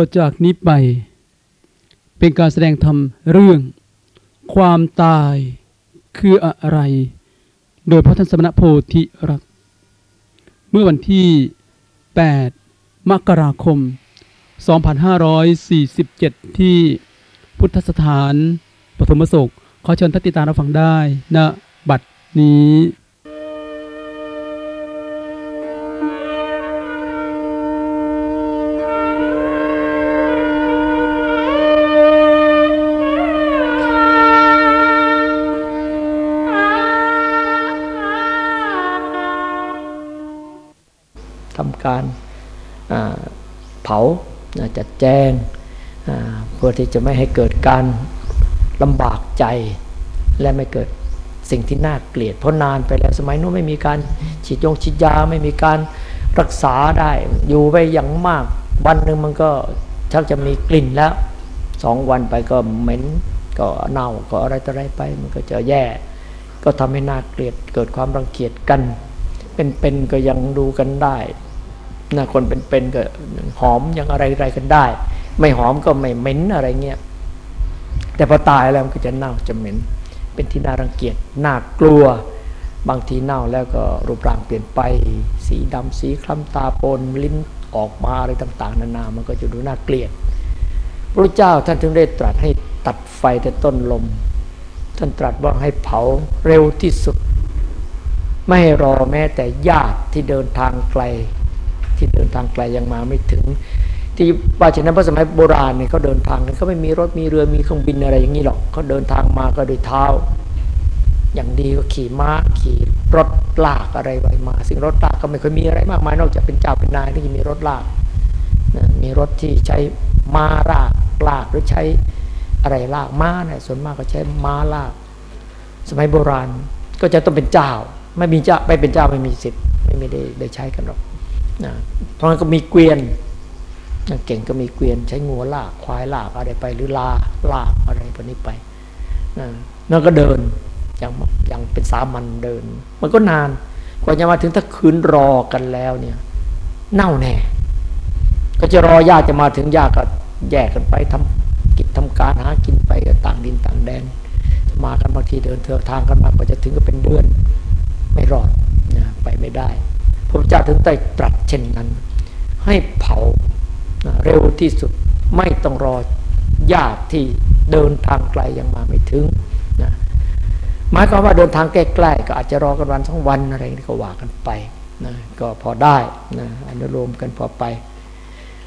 ต่อจากนี้ไป เป็นการแสดงธรรมเรื่อง ความตายคืออะไร โดยพระท่านสมณโพธิรัก เมื่อวันที่ 8 มกราคม 2547 ที่พุทธสถานปฐมโศกขอเชิญท่านติดตามรับฟังได้ณนะบัดนี้ แจงเพื่อที่จะไม่ให้เกิดการลำบากใจ และไม่เกิดสิ่งที่น่าเกลียด เพราะนานไปแล้วสมัยนู้นไม่มีการฉีดยงฉีดยาไม่มีการรักษาได้อยู่ไปอย่างมาก วันหนึ่งมันก็ชักจะมีกลิ่นแล้วสองวันไปก็เหม็นก็เน่าก็อะไรต่ออะไรไป มันก็จะแย่ ก็ทำให้น่าเกลียดเกิดความรังเกียจกัน เป็นๆก็ยังดูกันได้ นะคนเป็นๆก็หอมยังอะไรอะไรกันได้ ไม่หอมก็ไม่เหม็นอะไรเงี้ยแต่พอตายแล้วมันก็จะเน่าจะเหม็น เป็นที่น่ารังเกียจน่ากลัว บางทีเน่าแล้วก็รูปร่างเปลี่ยนไป สีดำสีคล้ำตาปนลิ้นออกมาอะไรต่าง ๆ นานามันก็จะดูน่าเกลียดพระเจ้าท่านถึงได้ตรัสให้ตัดไฟแต่ต้นลม ท่านตรัสว่าให้เผาเร็วที่สุด ไม่ให้รอแม้แต่ญาติที่เดินทางไกล ที่เดินทางไกลยังมาไม่ถึง ที่ว่าฉะนั้นพระสมัยโบราณเนี่ยเขาเดินทางเขาไม่มีรถมีเรือมีเครื่องบินอะไรอย่างนี้หรอกเขาเดินทางมาก็โดยเท้า อย่างดีก็ขี่ม้าขี่รถลากอะไรไปมา ซึ่งรถลากก็ไม่เคยมีอะไรมากมายนอกจากเป็นเจ้าเป็นนายที่มีรถลากมีรถที่ใช้ม้าลากลากหรือใช้อะไรลากม้าเนี่ยส่วนมากก็ใช้ม้าลาก สมัยโบราณก็จะต้องเป็นเจ้า ไม่มีเจ้าไม่เป็นเจ้าไม่มีสิทธิ์ไม่ได้ได้ใช้กันหรอก นะเพราะงั้นก็มีเกวียนนะเก่งก็มีเกวียนใช้งัวลากควายลากอะไรไป หรือลาลากอะไรพวกนี้ไปนะนั่นก็เดินอย่างอย่างเป็นสามัญเดิน มันก็นานกว่าจะมาถึงถ้าคืนรอกันแล้วเนี่ย เน่าแน่ก็จะรอญาติจะมาถึงญาติก็แยกกันไปทำกิจทำการหากินไปต่างดินต่างแดน มากันบางทีเดินเถอทางกันมากว่าจะถึงก็เป็นเดือน ไม่รอดนะไปไม่ได้ พระเจ้าถึงได้ตรัสเช่นนั้น ให้เผาเร็วที่สุดไม่ต้องรอญาติที่เดินทางไกลยังมาไม่ถึงนะหมายความว่าเดินทางใกล้ๆก็อาจจะรอกันวันสองวันอะไรนี่ก็ว่ากันไปนะก็พอได้นะอนุโลมกันพอไป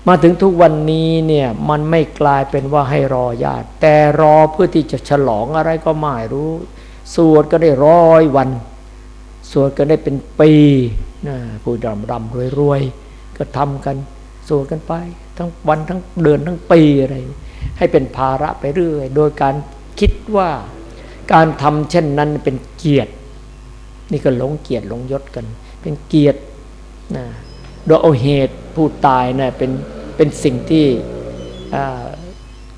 มาถึงทุกวันนี้เนี่ยมันไม่กลายเป็นว่าให้รอญาติ แต่รอเพื่อที่จะฉลองอะไรก็ไม่รู้ สวดก็ได้ร้อยวัน สวดก็ได้เป็นปีนะผู้ดำรำรวยรวยก็ทำกันสู้กันไป ทั้งวันทั้งเดือนทั้งปีอะไร ให้เป็นภาระไปเรื่อย โดยการคิดว่าการทำเช่นนั้นเป็นเกียรติ นี่ก็หลงเกียรติหลงยศกัน เป็นเกียรตินะโดยเอาเหตุผู้ตายนะเป็นเป็นสิ่งที่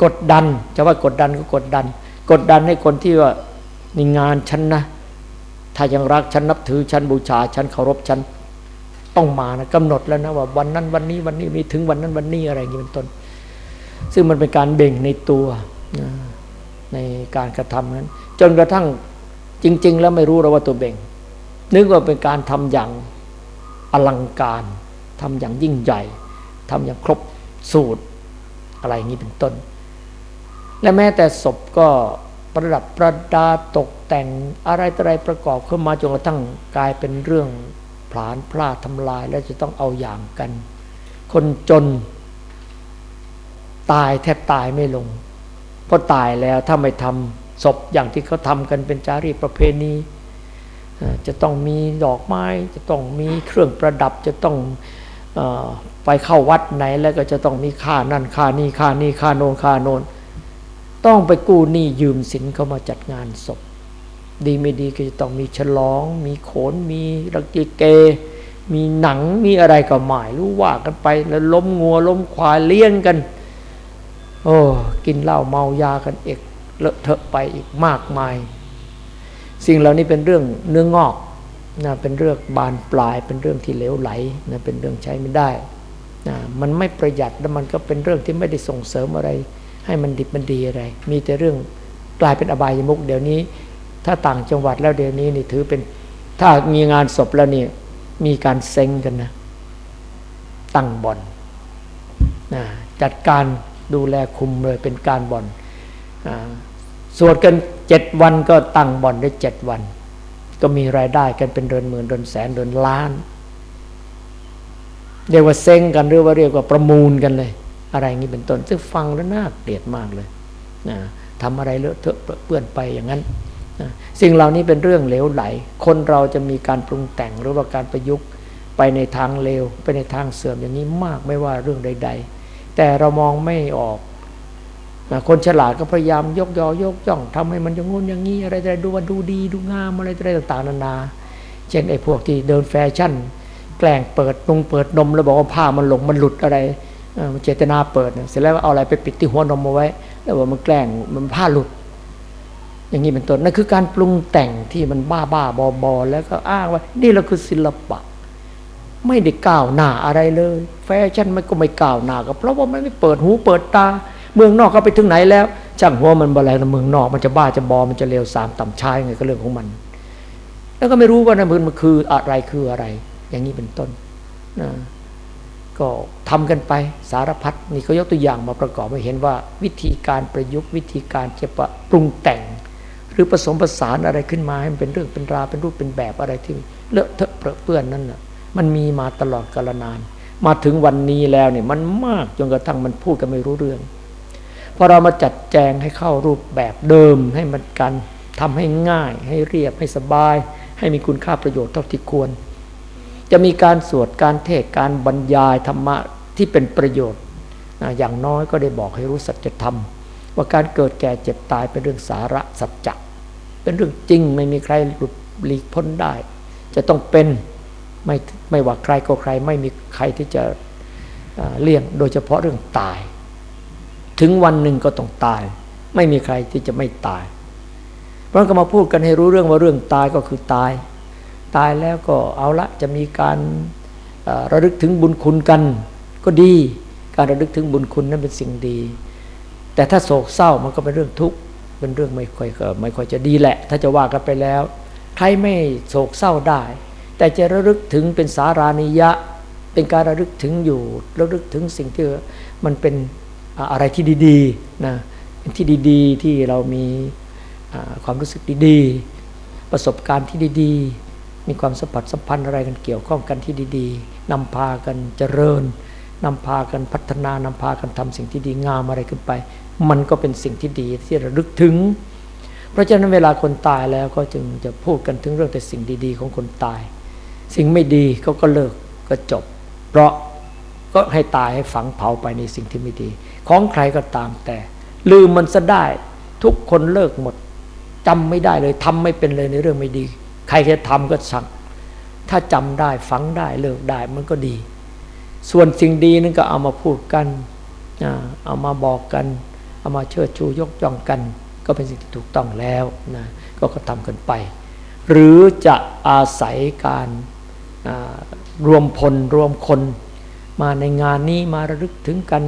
กดดันจะว่ากดดันก็กดดัน กดดันให้คนที่ว่าในงานฉันนะ ถ้ายังรักฉันนับถือฉันบูชาฉันเคารพฉันต้องมานะกำหนดแล้วนะว่าวันนั้นวันนี้วันนี้มีถึงวันนั้นวันนี้อะไรอย่างนี้เป็นต้น ซึ่งมันเป็นการเบ่งในตัวนะในการกระทำนั้น จนกระทั่งจริง ๆ แล้วไม่รู้เราว่าตัวเบ่ง นึกว่าเป็นการทำอย่างอลังการทำอย่างยิ่งใหญ่ทำอย่างครบสูตรอะไรอย่างนี้เป็นต้น และแม้แต่ศพก็ ประดับประดาตกแต่งอะไรต่ออะไรประกอบขึ้นมาจนกระทั่งกลายเป็นเรื่องผลาญพลาดทำลายแล้วจะต้องเอาอย่างกัน คนจน ตายแทบตายไม่ลง เพราะตายแล้วถ้าไม่ทำศพอย่างที่เขาทำกันเป็นจารีตประเพณีจะต้องมีดอกไม้ จะต้องมีเครื่องประดับจะต้องไปเข้าวัดไหนแล้วก็จะต้องมีค่านั่นค่านี่ค่านี่ค่าโนนค่าโนน ต้องไปกู้หนี้ยืมสินเขามาจัดงานศพ ดีไม่ดีก็จะต้องมีฉลอง มีโขน มีรักเก มีหนังมีอะไรก็หมายรู้ว่ากันไปแล้วล้มงัวล้มควายเลี้ยงกัน โอ้กินเหล้าเมายากันเอกเลอะเทอะไปอีกมากมาย สิ่งเหล่านี้เป็นเรื่องเนื้องอกนะเป็นเรื่องบานปลายเป็นเรื่องที่เลวไหลนะเป็นเรื่องใช้ไม่ได้นะมันไม่ประหยัดแล้วมันก็เป็นเรื่องที่ไม่ได้ส่งเสริมอะไร ให้มันดิบมันดีอะไร มีแต่เรื่องกลายเป็นอบายมุกเดี๋ยวนี้ ถ้าต่างจังหวัดแล้วเดี๋ยวนี้นี่ถือเป็นถ้ามีงานศพแล้วนี่มีการเซ็งกันนะ ตั้งบ่อนนะจัดการดูแลคุมเลยเป็นการบ่อนสวดกันเจ็ดวันก็ตั้งบ่อนได้เจ็ดวัน ก็มีรายได้กันเป็นเดือนหมื่นเดือนแสนเดือนล้าน เรียกว่าเซ็งกันหรือว่าเรียกว่าประมูลกันเลย อะไรงี้เป็นต้น ซึ่งฟังแล้วน่าเกลียดมากเลยนะทำอะไรเลอะเทอะเปื้อนไปอย่างนั้นนะสิ่งเหล่านี้เป็นเรื่องเลวไหล คนเราจะมีการปรุงแต่งหรือว่าการประยุกต์ไปในทางเลว ไปในทางเสื่อมอย่างนี้มากไม่ว่าเรื่องใด ๆ แต่เรามองไม่ออกคนฉลาดก็พยายามยกยอยกย่องทำให้มันอย่างงู้นอย่างนี้อะไรอะไรดูว่าดูดีดูงามอะไรอะไรต่างๆนานา เช่นไอ้พวกที่เดินแฟชั่น แกล้งเปิดนงเปิดนมแล้วบอกว่าผ้ามันหลงมันหลุดอะไร เจตนาเปิดเสร็จแล้วเอาอะไรไปปิดที่หัวนมเอาไว้ แล้วว่ามันแกล้งมันผ้าหลุด อย่างนี้เป็นต้นนั่นคือการปรุงแต่งที่มันบ้าบ้าบอบอแล้วก็อ้างว่า นี่เราคือศิลปะ ไม่ได้ก้าวหน้าอะไรเลย แฟชั่นมันก็ไม่ก้าวหน้าก็เพราะว่ามันไม่เปิดหูเปิดตา เมืองนอกก็ไปถึงไหนแล้วช่างหัวมันบะไรนะเมืองนอกมันจะบ้าจะบอมันจะเลวสามต่ำชายไงก็เรื่องของมัน แล้วก็ไม่รู้ว่านมือมันคืออะไรคืออะไร อย่างนี้เป็นต้นนะ ก็ทำกันไปสารพัดนี่เขายกตัวอย่างมาประกอบให้เห็นว่าวิธีการประยุกต์วิธีการจะปรุงแต่ง หรือผสมผสานอะไรขึ้นมาให้มันเป็นเรื่องเป็นราวเป็นรูปเป็นแบบอะไรที่เลอะเทอะเปื้อนนั่นน่ะมันมีมาตลอดกาลนาน มาถึงวันนี้แล้วเนี่ยมันมากจนกระทั่งมันพูดกันไม่รู้เรื่องพอเรามาจัดแจงให้เข้ารูปแบบเดิมให้มันกันทำให้ง่าย ให้เรียบให้สบาย ให้มีคุณค่าประโยชน์เท่าที่ควร จะมีการสวดการเทศการบรรยายธรรมะที่เป็นประโยชน์ อย่างน้อยก็ได้บอกให้รู้สัจธรรม ว่าการเกิดแก่เจ็บตายเป็นเรื่องสาระสัจจะเป็นเรื่องจริงไม่มีใครหลุดหลีกพ้นได้ จะต้องเป็นไม่ไม่ว่าใครก็ใครไม่มีใครที่จะเลี่ยงโดยเฉพาะเรื่องตาย ถึงวันหนึ่งก็ต้องตาย ไม่มีใครที่จะไม่ตาย เพราะก็มาพูดกันให้รู้เรื่องว่าเรื่องตายก็คือตาย ตายแล้วก็เอาละจะมีการระลึกถึงบุญคุณกัน ก็ดีการระลึกถึงบุญคุณนั้นเป็นสิ่งดี แต่ถ้าโศกเศร้ามันก็เป็นเรื่องทุกข์เป็นเรื่องไม่ค่อยไม่ค่อยจะดีแหละ ถ้าจะว่ากันไปแล้ว ใครไม่โศกเศร้าได้ แต่จะระลึกถึงเป็นสารานิยะ เป็นการระลึกถึงอยู่ ระลึกถึงสิ่งที่มันเป็นอะไรที่ดีๆนะที่ดีๆที่เรามีความรู้สึกดีๆ ประสบการณ์ที่ดีๆ มีความสัมผัสสัมพันธ์อะไรกันเกี่ยวข้องกันที่ดีๆนำพากันเจริญนำพากันพัฒนานำพากันทำสิ่งที่ดีงามอะไรขึ้นไป มันก็เป็นสิ่งที่ดีที่ระลึกถึง เพราะฉะนั้นเวลาคนตายแล้วก็จึงจะพูดกันถึงเรื่องแต่สิ่งดีๆ ของคนตาย สิ่งไม่ดีก็ก็เลิกก็จบ เพราะก็ให้ตายให้ฝังเผาไปในสิ่งที่ไม่ดี ของใครก็ตามแต่ ลืมมันซะได้ทุกคนเลิกหมดจำไม่ได้เลยทำไม่เป็นเลยในเรื่องไม่ดี รจะทำก็สั่งถ้าจำได้ฝังได้เลิกได้มันก็ดี ส่วนสิ่งดีนั่นก็เอามาพูดกันเอามาบอกกัน เอามาเชิดชูยกย่องกัน ก็เป็นสิ่งที่ถูกต้องแล้วนะก็ก็ทำกันไป หรือจะอาศัยการรวมพลรวมคนมาในงานนี้มาระลึกถึงกัน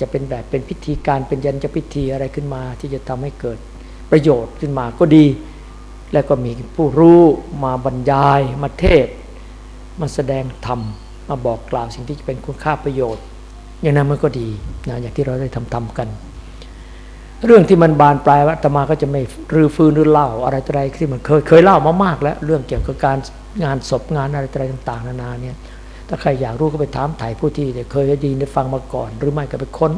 จะเป็นแบบเป็นพิธีการเป็นยันจะพิธีอะไรขึ้นมา ที่จะทำให้เกิดประโยชน์ขึ้นมาก็ดี แล้วก็มีผู้รู้มาบรรยายมาเทศ มาแสดงธรรม มาบอกกล่าวสิ่งที่จะเป็นคุณค่าประโยชน์ อย่างนั้นมันก็ดีนะอย่างที่เราได้ทำทำกัน เรื่องที่มันบานปลายวัตมาก็จะไม่รื้อฟื้นหรือเล่าอะไรอะไรที่มันเคยเคยเล่ามามากแล้ว เรื่องเกี่ยวกับการงานศพงานอะไรอะไรต่าง ๆ นานาเนี่ยถ้าใครอยากรู้ก็ไปถามถ่ายผู้ที่เคยได้ยินได้ฟังมาก่อน หรือไม่ก็ไปค้น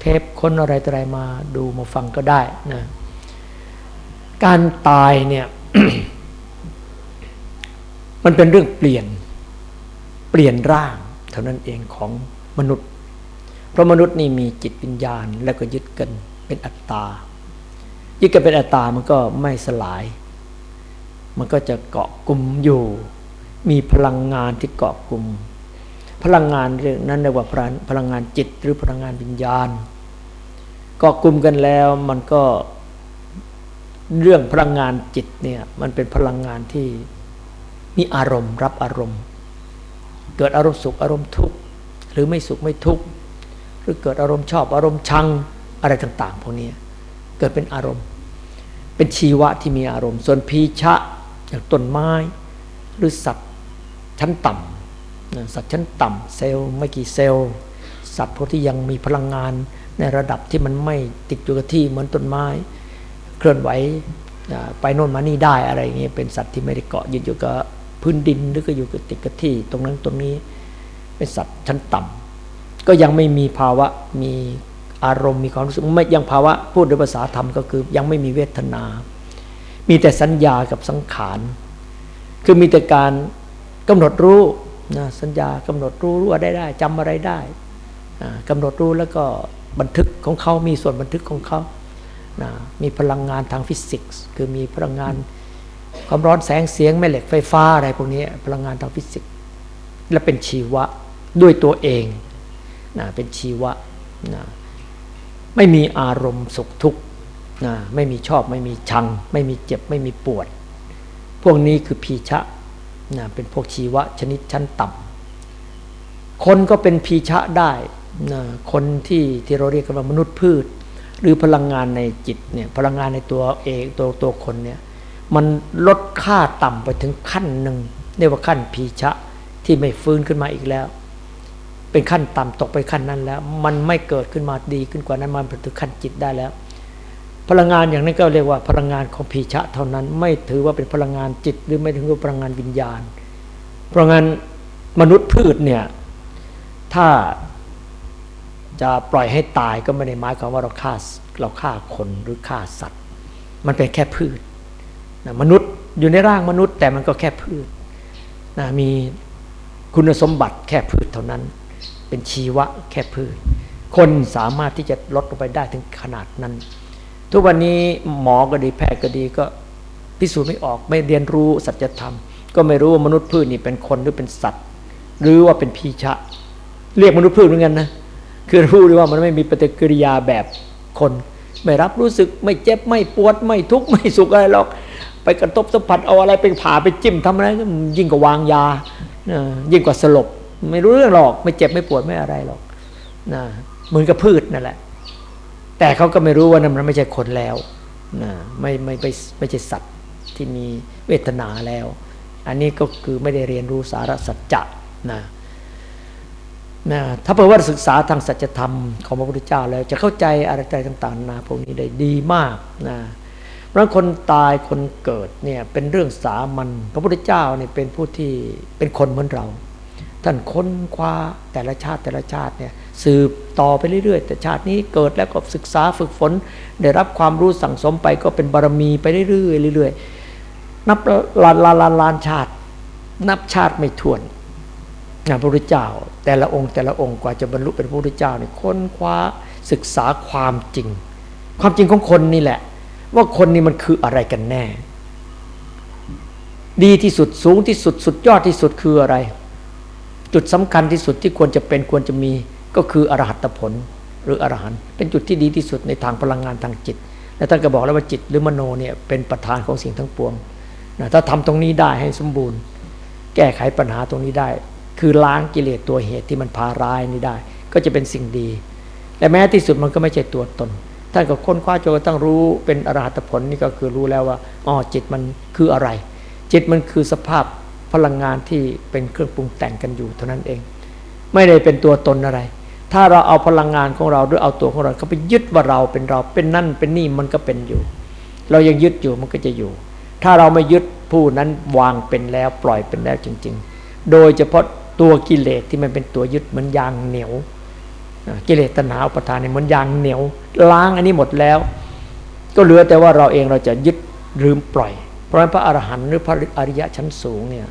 เทปค้นอะไรอะไรมาดูมาฟังก็ได้นะ การตายเนี่ย มันเป็นเรื่องเปลี่ยน เปลี่ยนร่าง เท่านั้นเองของมนุษย์ เพราะมนุษย์นี่มีจิตวิญญาณ แล้วก็ยึดกันเป็นอัตตา ยึดกันเป็นอัตตามันก็ไม่สลาย มันก็จะเกาะกลุ่มอยู่ มีพลังงานที่เกาะกลุ่ม พลังงานเรื่องนั้นเรียกว่าพลังงานจิตหรือพลังงานวิญญาณ เกาะกลุ่มกันแล้วมันก็ เรื่องพลังงานจิตเนี่ยมันเป็นพลังงานที่มีอารมณ์ รับอารมณ์ เกิดอารมณ์สุขอารมณ์ทุกข์หรือไม่สุขไม่ทุกข์หรือเกิดอารมณ์ชอบอารมณ์ชังอะไรต่าง ๆ พวกนี้เกิดเป็นอารมณ์ เป็นชีวะที่มีอารมณ์ ส่วนพีชะอย่างต้นไม้ หรือสัตว์ชั้นต่ำสัตว์ชั้นต่ำเซลล์ไม่กี่เซลล์สัตว์พวกที่ยังมีพลังงานในระดับที่มันไม่ติดอยู่กับที่เหมือนต้นไม้ เคลื่อนไหวไปโน่นมานี่ได้อะไรเงี้ยเป็นสัตว์ที่ไม่ได้เกาะยึดอยู่กับพื้นดินหรือก็อยู่กับติดกับที่ ตรงนั้นตรงนี้เป็นสัตว์ชั้นต่ำก็ยังไม่มีภาวะมีอารมณ์มีความรู้สึกไม่ยังภาวะพูดด้วยภาษาธรรมก็คือ ยังไม่มีเวทนา มีแต่สัญญากับสังขารคือมีแต่การกำหนดรู้นะสัญญากำหนดรู้รู้อะไรได้จำอะไรได้กำหนดรู้แล้วก็บันทึกของเขามีส่วนบันทึกของเขา นะมีพลังงานทางฟิสิกส์ คือมีพลังงานความร้อนแสงเสียงแม่เหล็กไฟฟ้าอะไรพวกนี้พลังงานทางฟิสิกส์ และเป็นชีวะด้วยตัวเองนะเป็นชีวะนะไม่มีอารมณ์สุขทุกข์นะไม่มีชอบไม่มีชัง ไม่มีเจ็บไม่มีปวด พวกนี้คือพีชะนะเป็นพวกชีวะชนิดชั้นต่ำคนก็เป็นพีชะได้นะคนที่ที่เราเรียกกันว่ามนุษย์พืช หรือพลังงานในจิตเนี่ยพลังงานในตัวเองตัวตัวคนเนี่ยมันลดค่าต่ำไปถึงขั้นหนึ่งเรียกว่าขั้นพีชะที่ไม่ฟื้นขึ้นมาอีกแล้ว เป็นขั้นต่ำตกไปขั้นนั้นแล้ว มันไม่เกิดขึ้นมาดีขึ้นกว่านั้นมันถึงขั้นจิตได้แล้ว พลังงานอย่างนั้นก็เรียกว่าพลังงานของพีชะเท่านั้นไม่ถือว่าเป็นพลังงานจิต หรือไม่ถือว่าพลังงานวิญญาณ เพราะงั้นมนุษย์พืชเนี่ยถ้า จะปล่อยให้ตายก็ไม่ได้หมายความว่าเราฆ่าเราฆ่าคนหรือฆ่าสัตว์ มันเป็นแค่พืชนะมนุษย์อยู่ในร่างมนุษย์ แต่มันก็แค่พืชนะมีคุณสมบัติแค่พืชเท่านั้น เป็นชีวะแค่พืช คนสามารถที่จะลดลงไปได้ถึงขนาดนั้น ทุกวันนี้หมอก็ดีแพทย์ก็ดีก็พิสูจน์ไม่ออกไม่เรียนรู้สัจธรรม ก็ไม่รู้ว่ามนุษย์พืชนี่เป็นคนหรือเป็นสัตว์ หรือว่าเป็นพีชะ เรียกมนุษย์พืชเหมือนกันนะ คือรู้เลยว่ามันไม่มีปฏิกิริยาแบบคน ไม่รับรู้สึกไม่เจ็บไม่ปวดไม่ทุกข์ไม่สุขอะไรหรอกไปกระทบสัมผัสเอาอะไรไปผ่าไปจิ้มทำอะไรก็ยิ่งกว่าวางยายิ่งกว่าสลบ ไม่รู้เรื่องหรอก ไม่เจ็บไม่ปวดไม่อะไรหรอกนะเหมือนกับพืชนั่นแหละ แต่เขาก็ไม่รู้ว่านั่นมันไม่ใช่คนแล้วนะไม่ไม่ไม่ไม่ใช่สัตว์ที่มีเวทนาแล้ว อันนี้ก็คือไม่ได้เรียนรู้สารสัจจะนะ นะถ้าเผื่อว่าศึกษาทางสัจธรรมของพระพุทธเจ้าแล้วจะเข้าใจอะไรต่างๆนาพวกนี้ได้ดีมากนะเพราะคนตายคนเกิดเนี่ยเป็นเรื่องสามัญพระพุทธเจ้าเนี่ยเป็นผู้ที่เป็นคนเหมือนเรา ท่านค้นคว้าแต่ละชาติแต่ละชาติเนี่ยสืบต่อไปเรื่อยๆ แต่ชาตินี้เกิดแล้วก็ศึกษาฝึกฝน ได้รับความรู้สั่งสมไปก็เป็นบารมีไปเรื่อยๆเรื่อยๆนับล้านล้านล้านชาติ นับชาติไม่ถ้วน พระพุทธเจ้า แต่ละองค์แต่ละองค์กว่าจะบรรลุเป็นพระพุทธเจ้าเนี่ยค้นคว้าศึกษาความจริง ความจริงของคนนี่แหละ ว่าคนนี้มันคืออะไรกันแน่ ดีที่สุดสูงที่สุดสุดยอดที่สุดคืออะไร จุดสำคัญที่สุดที่ควรจะเป็นควรจะมีก็คืออรหัตผลหรืออรหันต์เป็นจุดที่ดีที่สุดในทางพลังงานทางจิตและท่านก็บอกแล้วว่าจิตหรือมโนเนี่ยเป็นประธานของสิ่งทั้งปวงนะถ้าทำตรงนี้ได้ให้สมบูรณ์ แก้ไขปัญหาตรงนี้ได้ คือล้างกิเลสตัวเหตุที่มันพาร้ายนี้ได้ ก็จะเป็นสิ่งดี และแม้ที่สุดมันก็ไม่ใช่ตัวตน ท่านก็ค้นคว้าจนกระทั่งรู้เป็นอรหัตผลนี่ก็คือรู้แล้วว่าอ๋อจิตมันคืออะไร จิตมันคือสภาพพลังงานที่เป็นเครื่องปรุงแต่งกันอยู่เท่านั้นเอง ไม่ได้เป็นตัวตนอะไร ถ้าเราเอาพลังงานของเราหรือเอาตัวของเราเขาไปยึดว่าเราเป็นเราเป็นนั่นเป็นนี่มันก็เป็นอยู่ เรายังยึดอยู่มันก็จะอยู่ ถ้าเราไม่ยึดผู้นั้นวางเป็นแล้วปล่อยเป็นแล้วจริง ๆ โดยเฉพาะ ตัวกิเลสที่มันเป็นตัวยึดเหมือนยางเหนียวกิเลสตัณหาอุปทานเนี่ยเหมือนยางเหนียว ล้างอันนี้หมดแล้ว ก็เหลือแต่ว่าเราเองเราจะยึดลืมปล่อย เพราะฉะนั้นพระอรหันต์หรือพระอริยะชั้นสูงเนี่ย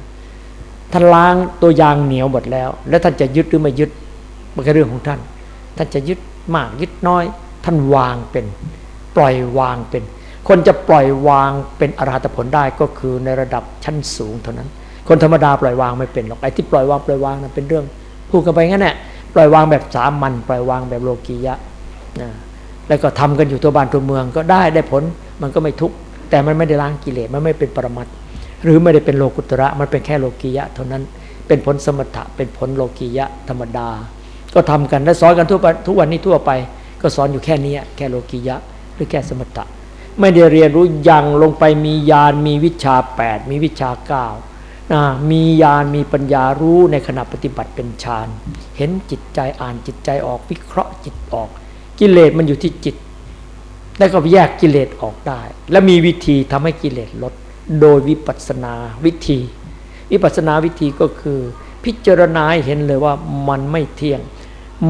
ท่านล้างตัวยางเหนียวหมดแล้ว แล้วท่านจะยึดหรือไม่ยึดมันก็เรื่องของท่าน ท่านจะยึดมากยึดน้อย ท่านวางเป็น ปล่อยวางเป็น คนจะปล่อยวางเป็นอรหัตผลได้ก็คือในระดับชั้นสูงเท่านั้น คนธรรมดาปล่อยวางไม่เป็นหรอกไอ้ที่ปล่อยวางปล่อยวางนั้นเป็นเรื่องพูดกันไปงั้นแหละปล่อยวางแบบสามัญปล่อยวางแบบโลกียะนะแล้วก็ทำกันอยู่ตัวบ้านตัวเมืองก็ได้ได้ผลมันก็ไม่ทุกข์แต่มันไม่ได้ล้างกิเลสมันไม่เป็นปรมัตหรือไม่ได้เป็นโลกุตระมันเป็นแค่โลกียะ เท่านั้นเป็นผลสมถะเป็นผลโลกียะธรรมดา ก็ทำกันและสอนกันทั่วไปทุกวันนี้ทั่วไป ก็สอนอยู่แค่นี้แค่โลกียะหรือแค่สมถะไม่ได้เรียนรู้ยังลงไปมีญาณมีวิชาแปดมีวิชาเก้า มีญาณมีปัญญารู้ในขณะปฏิบัติเป็นฌานเห็นจิตใจอ่านจิตใจออกวิเคราะห์จิตออก กิเลสมันอยู่ที่จิต แล้วก็แยกกิเลสออกได้ และมีวิธีทำให้กิเลสลด โดยวิปัสสนาวิธี วิปัสสนาวิธีก็คือ พิจารณาเห็นเลยว่ามันไม่เที่ยง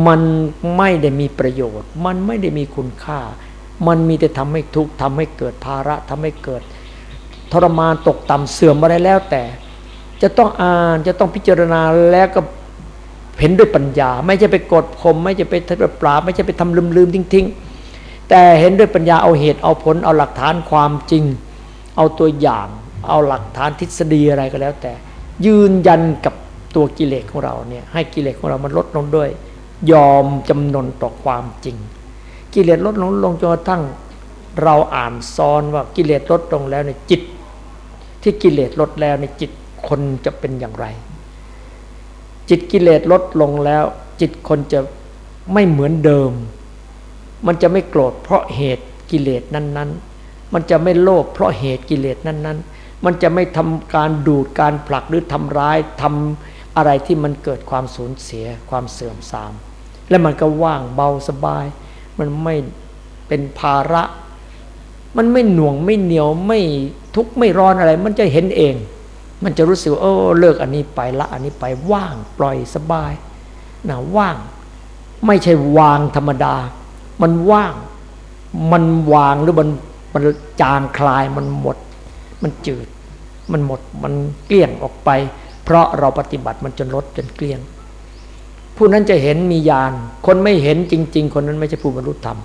มันไม่ได้มีประโยชน์ มันไม่ได้มีคุณค่า มันมีแต่ทำให้ทุกข์ทำให้เกิดภาระทำให้เกิด ทรมานตกต่ำเสื่อมอะไรแล้วแต่ จะต้องอ่านจะต้องพิจารณาแล้วก็เห็นด้วยปัญญา ไม่ใช่ไปกดข่มไม่ใช่ไปทำปราบไม่ใช่ไปทำลืมลืมทิ้งๆ แต่เห็นด้วยปัญญาเอาเหตุเอาผลเอาหลักฐานความจริง เอาตัวอย่าง เอาหลักฐานทฤษฎีอะไรก็แล้ว แต่ ยืนยันกับตัวกิเลสของเราเนี่ยให้กิเลสของเรามันลดลงด้วย ยอมจำนนต่อความจริง กิเลสลดลงลงจนกระทั่งเราอ่านซ้อนว่ากิเลสลดลงแล้วในจิต ที่กิเลสลดแล้วในจิต คนจะเป็นอย่างไร จิตกิเลสลดลงแล้ว จิตคนจะไม่เหมือนเดิม มันจะไม่โกรธเพราะเหตุกิเลสนั้น ๆ มันจะไม่โลภเพราะเหตุกิเลสนั้น ๆ มันจะไม่ทำการดูดการผลักหรือทำร้ายทำอะไรที่มันเกิดความสูญเสียความเสื่อมทราม และมันก็ว่างเบาสบาย มันไม่เป็นภาระ มันไม่หน่วงไม่เหนียวไม่ทุกข์ไม่ร้อนอะไร มันจะเห็นเอง มันจะรู้สึกว่าเออเลิกอันนี้ไปละอันนี้ไปว่างปล่อยสบายนะว่าง ไม่ใช่วางธรรมดา มันว่าง มันวางหรือมันมันจางคลายมันหมด มันจืด มันหมดมันเกลี้ยงออกไป เพราะเราปฏิบัติมันจนลดจนเกลี้ยง ผู้นั้นจะเห็นมีญาณคนไม่เห็นจริง ๆ คนนั้นไม่ใช่ผู้บรรลุธรรม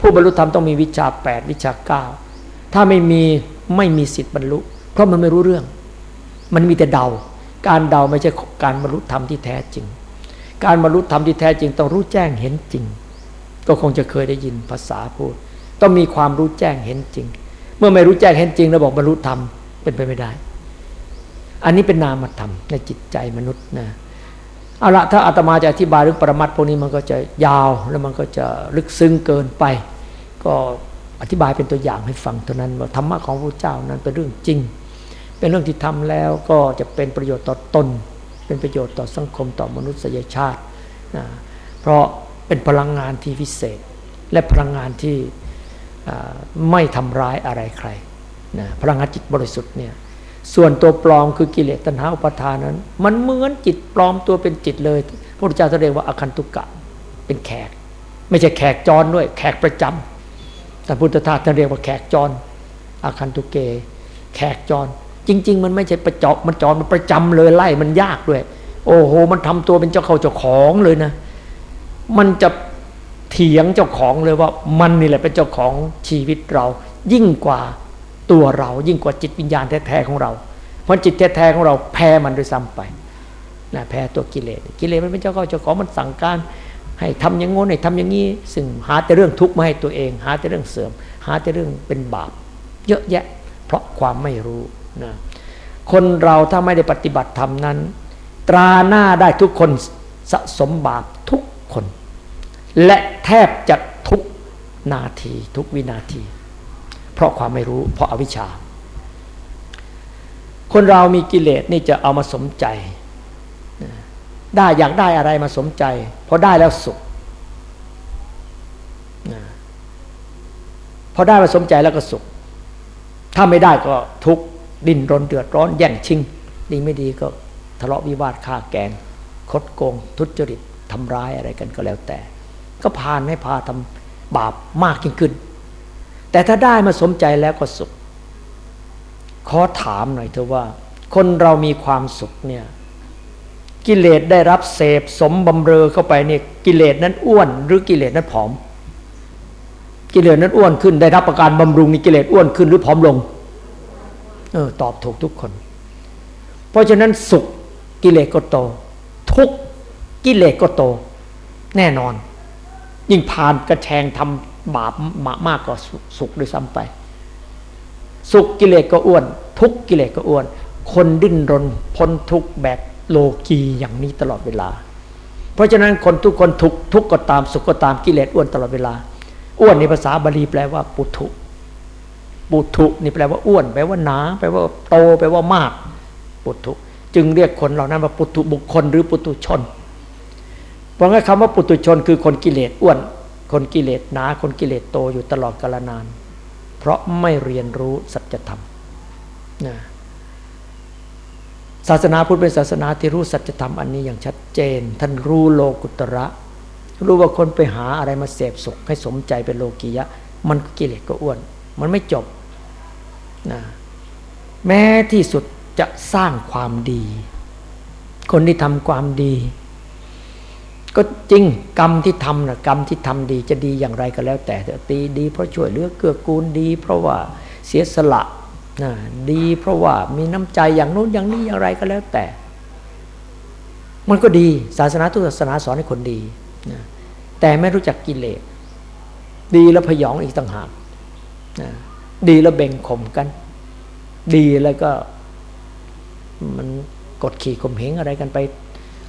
ผู้บรรลุธรรมต้องมีวิชาแปดวิชาเก้าถ้าไม่มีไม่มีสิทธิ์บรรลุ เพราะมันไม่รู้เรื่อง มันมีแต่เดา การเดาไม่ใช่การบรรลุธรรมที่แท้จริง การบรรลุธรรมที่แท้จริง ต้องรู้แจ้งเห็นจริง ก็คงจะเคยได้ยินภาษาพูด ต้องมีความรู้แจ้งเห็นจริง เมื่อไม่รู้แจ้งเห็นจริงแล้วบอกบรรลุธรรมเป็นไปไม่ได้ อันนี้เป็นนามธรรมในจิตใจมนุษย์นะเอาละถ้าอาตมาจะอธิบายเรื่องปรมัตถ์พวกนี้มันก็จะยาวแล้วมันก็จะลึกซึ้งเกินไป ก็อธิบายเป็นตัวอย่างให้ฟังเท่านั้นว่าธรรมะของพระเจ้านั้นเป็นเรื่องจริง เป็นเรื่องที่ทำแล้วก็จะเป็นประโยชน์ต่อตน เป็นประโยชน์ต่อสังคมต่อมนุษยชาตินะเพราะเป็นพลังงานที่พิเศษ และพลังงานที่ไม่ทำร้ายอะไรใครนะพลังงานจิตบริสุทธิ์เนี่ยส่วนตัวปลอมคือกิเลสตัณหาอุปาทานนั้น มันเหมือนจิตปลอมตัวเป็นจิตเลยพระพุทธเจ้าเรียกว่าอาคันตุกะเป็นแขก ไม่ใช่แขกจรด้วย แขกประจำแต่พุทธทาสท่านเรียกว่าแขกจรอาคันตุเก แขกจร จริง ๆ มันไม่ใช่ประจอบมันจรมันประจำเลยไล่มันยากด้วย โอ้โห มันทำตัวเป็นเจ้าเขาเจ้าของเลยนะ มันจะเถียงเจ้าของเลยว่ามันนี่แหละเป็นเจ้าของชีวิตเรา ยิ่งกว่าตัวเรา ยิ่งกว่าจิตวิญญาณแท้ๆของเรา เพราะจิตแท้ๆของเราแพ้มันด้วยซ้ำไปนะแพ้ตัวกิเลสกิเลสมันเป็นเจ้าเข้าเจ้าของมันสั่งการให้ทำอย่างงนให้ทำอย่างนี้ ซึ่งหาแต่เรื่องทุกข์มาให้ตัวเอง หาแต่เรื่องเสื่อม หาแต่เรื่องเป็นบาป เยอะแยะ เพราะความไม่รู้ นะคนเราถ้าไม่ได้ปฏิบัติธรรมนั้น ตราหน้าได้ทุกคนสะสมบาปทุกคน และแทบจะทุกนาทีทุกวินาที เพราะความไม่รู้เพราะอาวิชชา คนเรามีกิเลสนี่จะเอามาสมใจได้อยากได้อะไรมาสมใจพอได้แล้วสุขพอได้มาสมใจแล้วก็สุข ถ้าไม่ได้ก็ทุกข์ ดิ้นรนเดือดร้อนแย่งชิง ดีไม่ดีก็ทะเลาะวิวาทฆ่าแกง คดโกง ทุจริตทำร้ายอะไรกันก็แล้วแต่ ก็พานให้พาทำบาปมากยิ่งขึ้น แต่ถ้าได้มาสมใจแล้วก็สุข ขอถามหน่อยเถอะว่า คนเรามีความสุขเนี่ยกิเลสได้รับเสพสมบำเรอเข้าไปเนี่ยกิเลสนั้นอ้วน หรือกิเลสนั้นผอม กิเลสนั้นอ้วนขึ้น ได้รับประการบำรุงนี่กิเลสอ้วนขึ้นหรือผอมลง เออตอบถูกทุกคน เพราะฉะนั้นสุขกิเลสก็โต ทุกกิเลสก็โต แน่นอน ยิ่งผ่านกระแชงทำบาปมากมากกว่าสุขด้วยซ้ำไป สุขกิเลสก็อ้วน ทุกกิเลสก็อ้วน คนดิ้นรนพ้นทุกแบบโลกีอย่างนี้ตลอดเวลา เพราะฉะนั้นคนทุกคนทุกทุกก็ตามสุขก็ตามกิเลสอ้วนตลอดเวลา อ้วนในภาษาบาลีแปลว่าปุถุ ปุถุนี่แปลว่าอ้วนแปลว่าหนาแปลว่าโตแปลว่ามาก ปุถุจึงเรียกคนเหล่านั้นว่าปุถุบุคคลหรือปุถุชน เพราะงั้นคำว่าปุถุชนคือคนกิเลสอ้วน คนกิเลสหนา คนกิเลสโตอยู่ตลอดกาลนาน เพราะไม่เรียนรู้สัจธรรมนะศาสนาพุทธเป็นศาสนาที่รู้สัจธรรมอันนี้อย่างชัดเจน ท่านรู้โลกุตระ รู้ว่าคนไปหาอะไรมาเสพสุขให้สมใจเป็นโลกียะ มันกิเลสก็อ้วน มันไม่จบนะแม้ที่สุดจะสร้างความดี คนที่ทำความดี ก็จริงกรรมที่ทำนะกรรมที่ทำดีจะดีอย่างไรก็แล้ว แต่ตีดีเพราะช่วยเหลือเกื้อกูลดี เพราะว่าเสียสละนะดีเพราะว่ามีน้ำใจอย่างโน้นอย่างนี้อย่างไรก็แล้วแต่ มันก็ดีศาสนาทุกศาสนาสอนให้คนดีนะแต่ไม่รู้จักกิเลสดีแล้วพยองอีกต่างหาก ดีแล้วเบ่งข่มกัน ดีแล้วก็ มันกดขี่ข่มเหงอะไรกันไป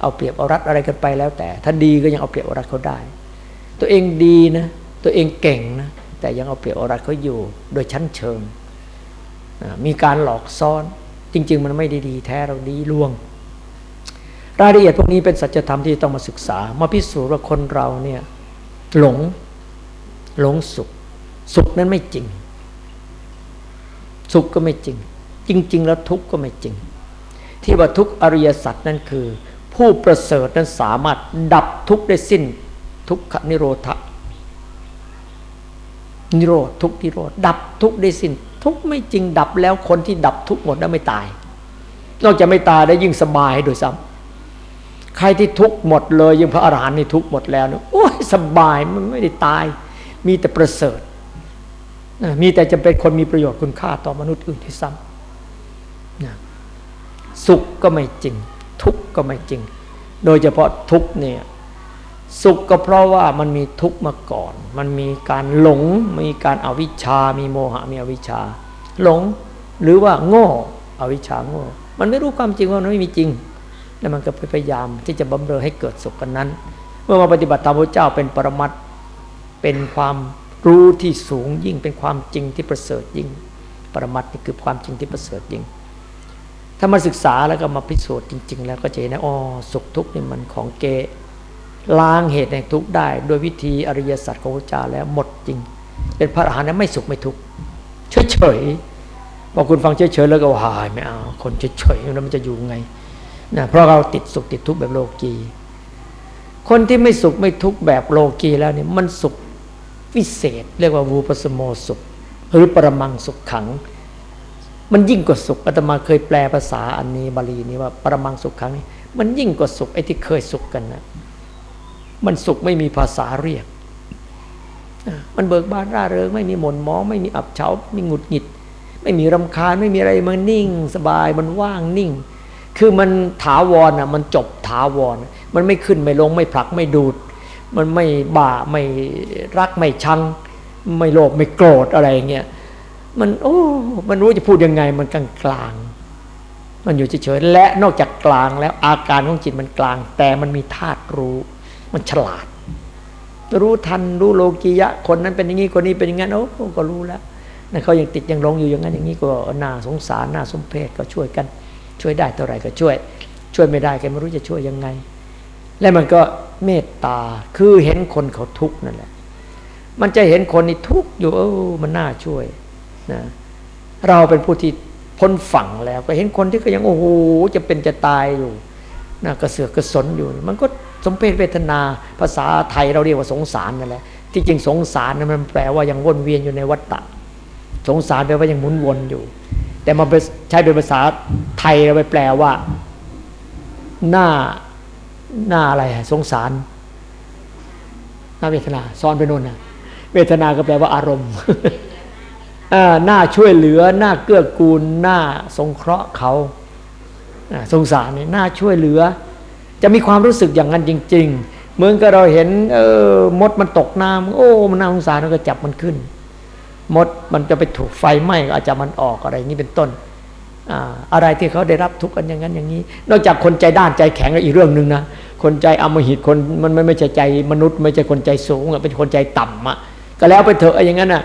เอาเปรียบเอารัดอะไรกันไปแล้วแต่ ถ้าดีก็ยังเอาเปรียบเอารัดเขาได้ ตัวเองดีนะตัวเองเก่งนะแต่ยังเอาเปรียบเอารัดเขาอยู่ โดยชั้นเชิง มีการหลอกซ้อน จริง ๆ มันไม่ดีแท้เราดีลวง รายละเอียดพวกนี้เป็นสัจธรรมที่ต้องมาศึกษา มาพิสูจน์ว่าคนเราเนี่ยหลงหลงสุข สุขนั้นไม่จริง สุขก็ไม่จริง จริง ๆ แล้วทุกข์ก็ไม่จริง ที่ว่าทุกอริยสัจนั่นคือ ผู้ประเสริฐนั้นสามารถดับทุกข์ได้สิ้น ทุกขนิโรธนิโรธทุกนิโรธดับทุกข์ได้สิ้น ทุกไม่จริงดับแล้วคนที่ดับทุกหมดแล้วไม่ตาย นอกจากไม่ตายได้ยิ่งสบายโดยซ้ำใครที่ทุกหมดเลยยิ่งพระอรหันต์นี่ทุกหมดแล้วนะโอ้ยสบายมันไม่ได้ตาย มีแต่ประเสริฐ มีแต่จะเป็นคนมีประโยชน์คุณค่าต่อมนุษย์อื่นที่ซ้ำสุขก็ไม่จริง ทุกข์ก็ไม่จริง โดยเฉพาะทุกข์เนี่ยสุขก็เพราะว่ามันมีทุกข์มาก่อน มันมีการหลง มีการอาวิชชา มีโมหะ มีอวิชชา หลงหรือว่าโง่อวิชชาโง่ มันไม่รู้ความจริงว่ามันไม่มีจริง แล้วมันก็พยายามที่จะบำเรอให้เกิดสุขกันนั้น เมื่อมาปฏิบัติตามพระเจ้าเป็นปรมัตเป็นความ รู้ที่สูงยิ่งเป็นความจริงที่ประเสริฐยิ่ง ปรมัตนี่คือความจริงที่ประเสริฐยิ่ง ถ้ามาศึกษาแล้วก็มาพิสูจน์จริง ๆ แล้วก็จะเห็นนะอ๋อสุขทุกข์นี่มันของเกล้างเหตุแห่งทุกข์ได้โดยวิธีอริยสัจของพระเจ้าแล้วหมดจริง เป็นพระอรหันต์นะไม่สุขไม่ทุกข์เฉยๆพอคุณฟังเฉยๆแล้วก็วายไม่เอาคนเฉยๆแล้วมันจะอยู่ไงนะเพราะเราติดสุขติดทุกข์แบบโลกีคนที่ไม่สุขไม่ทุกข์แบบโลกีแล้วเนี่ยมันสุข วิเศษ เรียกว่าวูปสโมสุข หรือปรมังสุขขัง มันยิ่งกว่าสุขอาตมาเคยแปลภาษาอันนี้บาลีนี้ว่าปรมังสุขขัง มันยิ่งกว่าสุขไอ้ที่เคยสุขกันนะมันสุขไม่มีภาษาเรียก มันเบิกบานร่าเริง ไม่มีหม่นมอง ไม่มีอับเฉาไม่มีหงุดหงิด ไม่มีรำคาญไม่มีอะไรมันนิ่ง สบายมันว่างนิ่ง คือมันถาวรอะมันจบถาวร มันไม่ขึ้นไม่ลงไม่ผลักไม่ดูด มันไม่บ่าไม่รักไม่ชัง ไม่โลภไม่โกรธอะไรเงี้ยมันโอ้มันรู้จะพูดยังไงมันกลางกลางมันอยู่เฉยๆและนอกจากกลางแล้วอาการของจิตมันกลาง แต่มันมีธาตุรู้ มันฉลาด รู้ทันรู้โลกียะ คนนั้นเป็นอย่างนี้คนนี้เป็นอย่างนั้นโอ้ก็รู้แล้วนั่นเขายังติดยังลงอยู่อย่างนั้นอย่างนี้ก็น่าสงสารน่าสมเพชก็ช่วยกัน ช่วยได้เท่าไหร่ก็ช่วย ช่วยไม่ได้ก็ไม่รู้จะช่วยยังไง และมันก็เมตตาคือเห็นคนเขาทุกข์นั่นแหละ มันจะเห็นคนนี่ทุกข์อยู่เออมันน่าช่วยนะเราเป็นผู้ที่พ้นฝั่งแล้ว ก็เห็นคนที่ก็ยังโอ้โหจะเป็นจะตายอยู่นะกระเสือกกระสนอยู่ มันก็สมเพศเวทนาภาษาไทยเราเรียกว่าสงสารนั่นแหละที่จริงสงสารนั้นมันแปลว่ายังวนเวียนอยู่ในวัฏฏะสงสารแปลว่ายังหมุนวนอยู่ แต่มาใช้เป็นภาษาไทยเราไปแปลว่าหน้า หน้าอะไรสงสารหน้าเวทนาซ้อนไปนู่นนะเวทนาก็แปลว่าอารมณ์หน้าช่วยเหลือหน้าเกื้อกูลหน้าสงเคราะห์เขาสงสารนี่หน้าช่วยเหลือ จะมีความรู้สึกอย่างนั้นจริง ๆ เหมือนกับเราเห็นเออมดมันตกน้ำโอ้มันน่าสงสารเราก็จับมันขึ้น มดมันจะไปถูกไฟไหม้ก็อาจจะมันออกอะไรอย่างนี้เป็นต้น อะไรที่เขาได้รับทุกข์กันอย่างนั้นอย่างนี้ นอกจากคนใจด้านใจแข็งอีกเรื่องหนึ่งนะคนใจอมหิตคนมันไม่ใช่ใจมนุษย์ไม่ใช่คนใจสูงอะเป็นคนใจต่ำอะก็แล้วไปเถอะอย่างนั้นอะ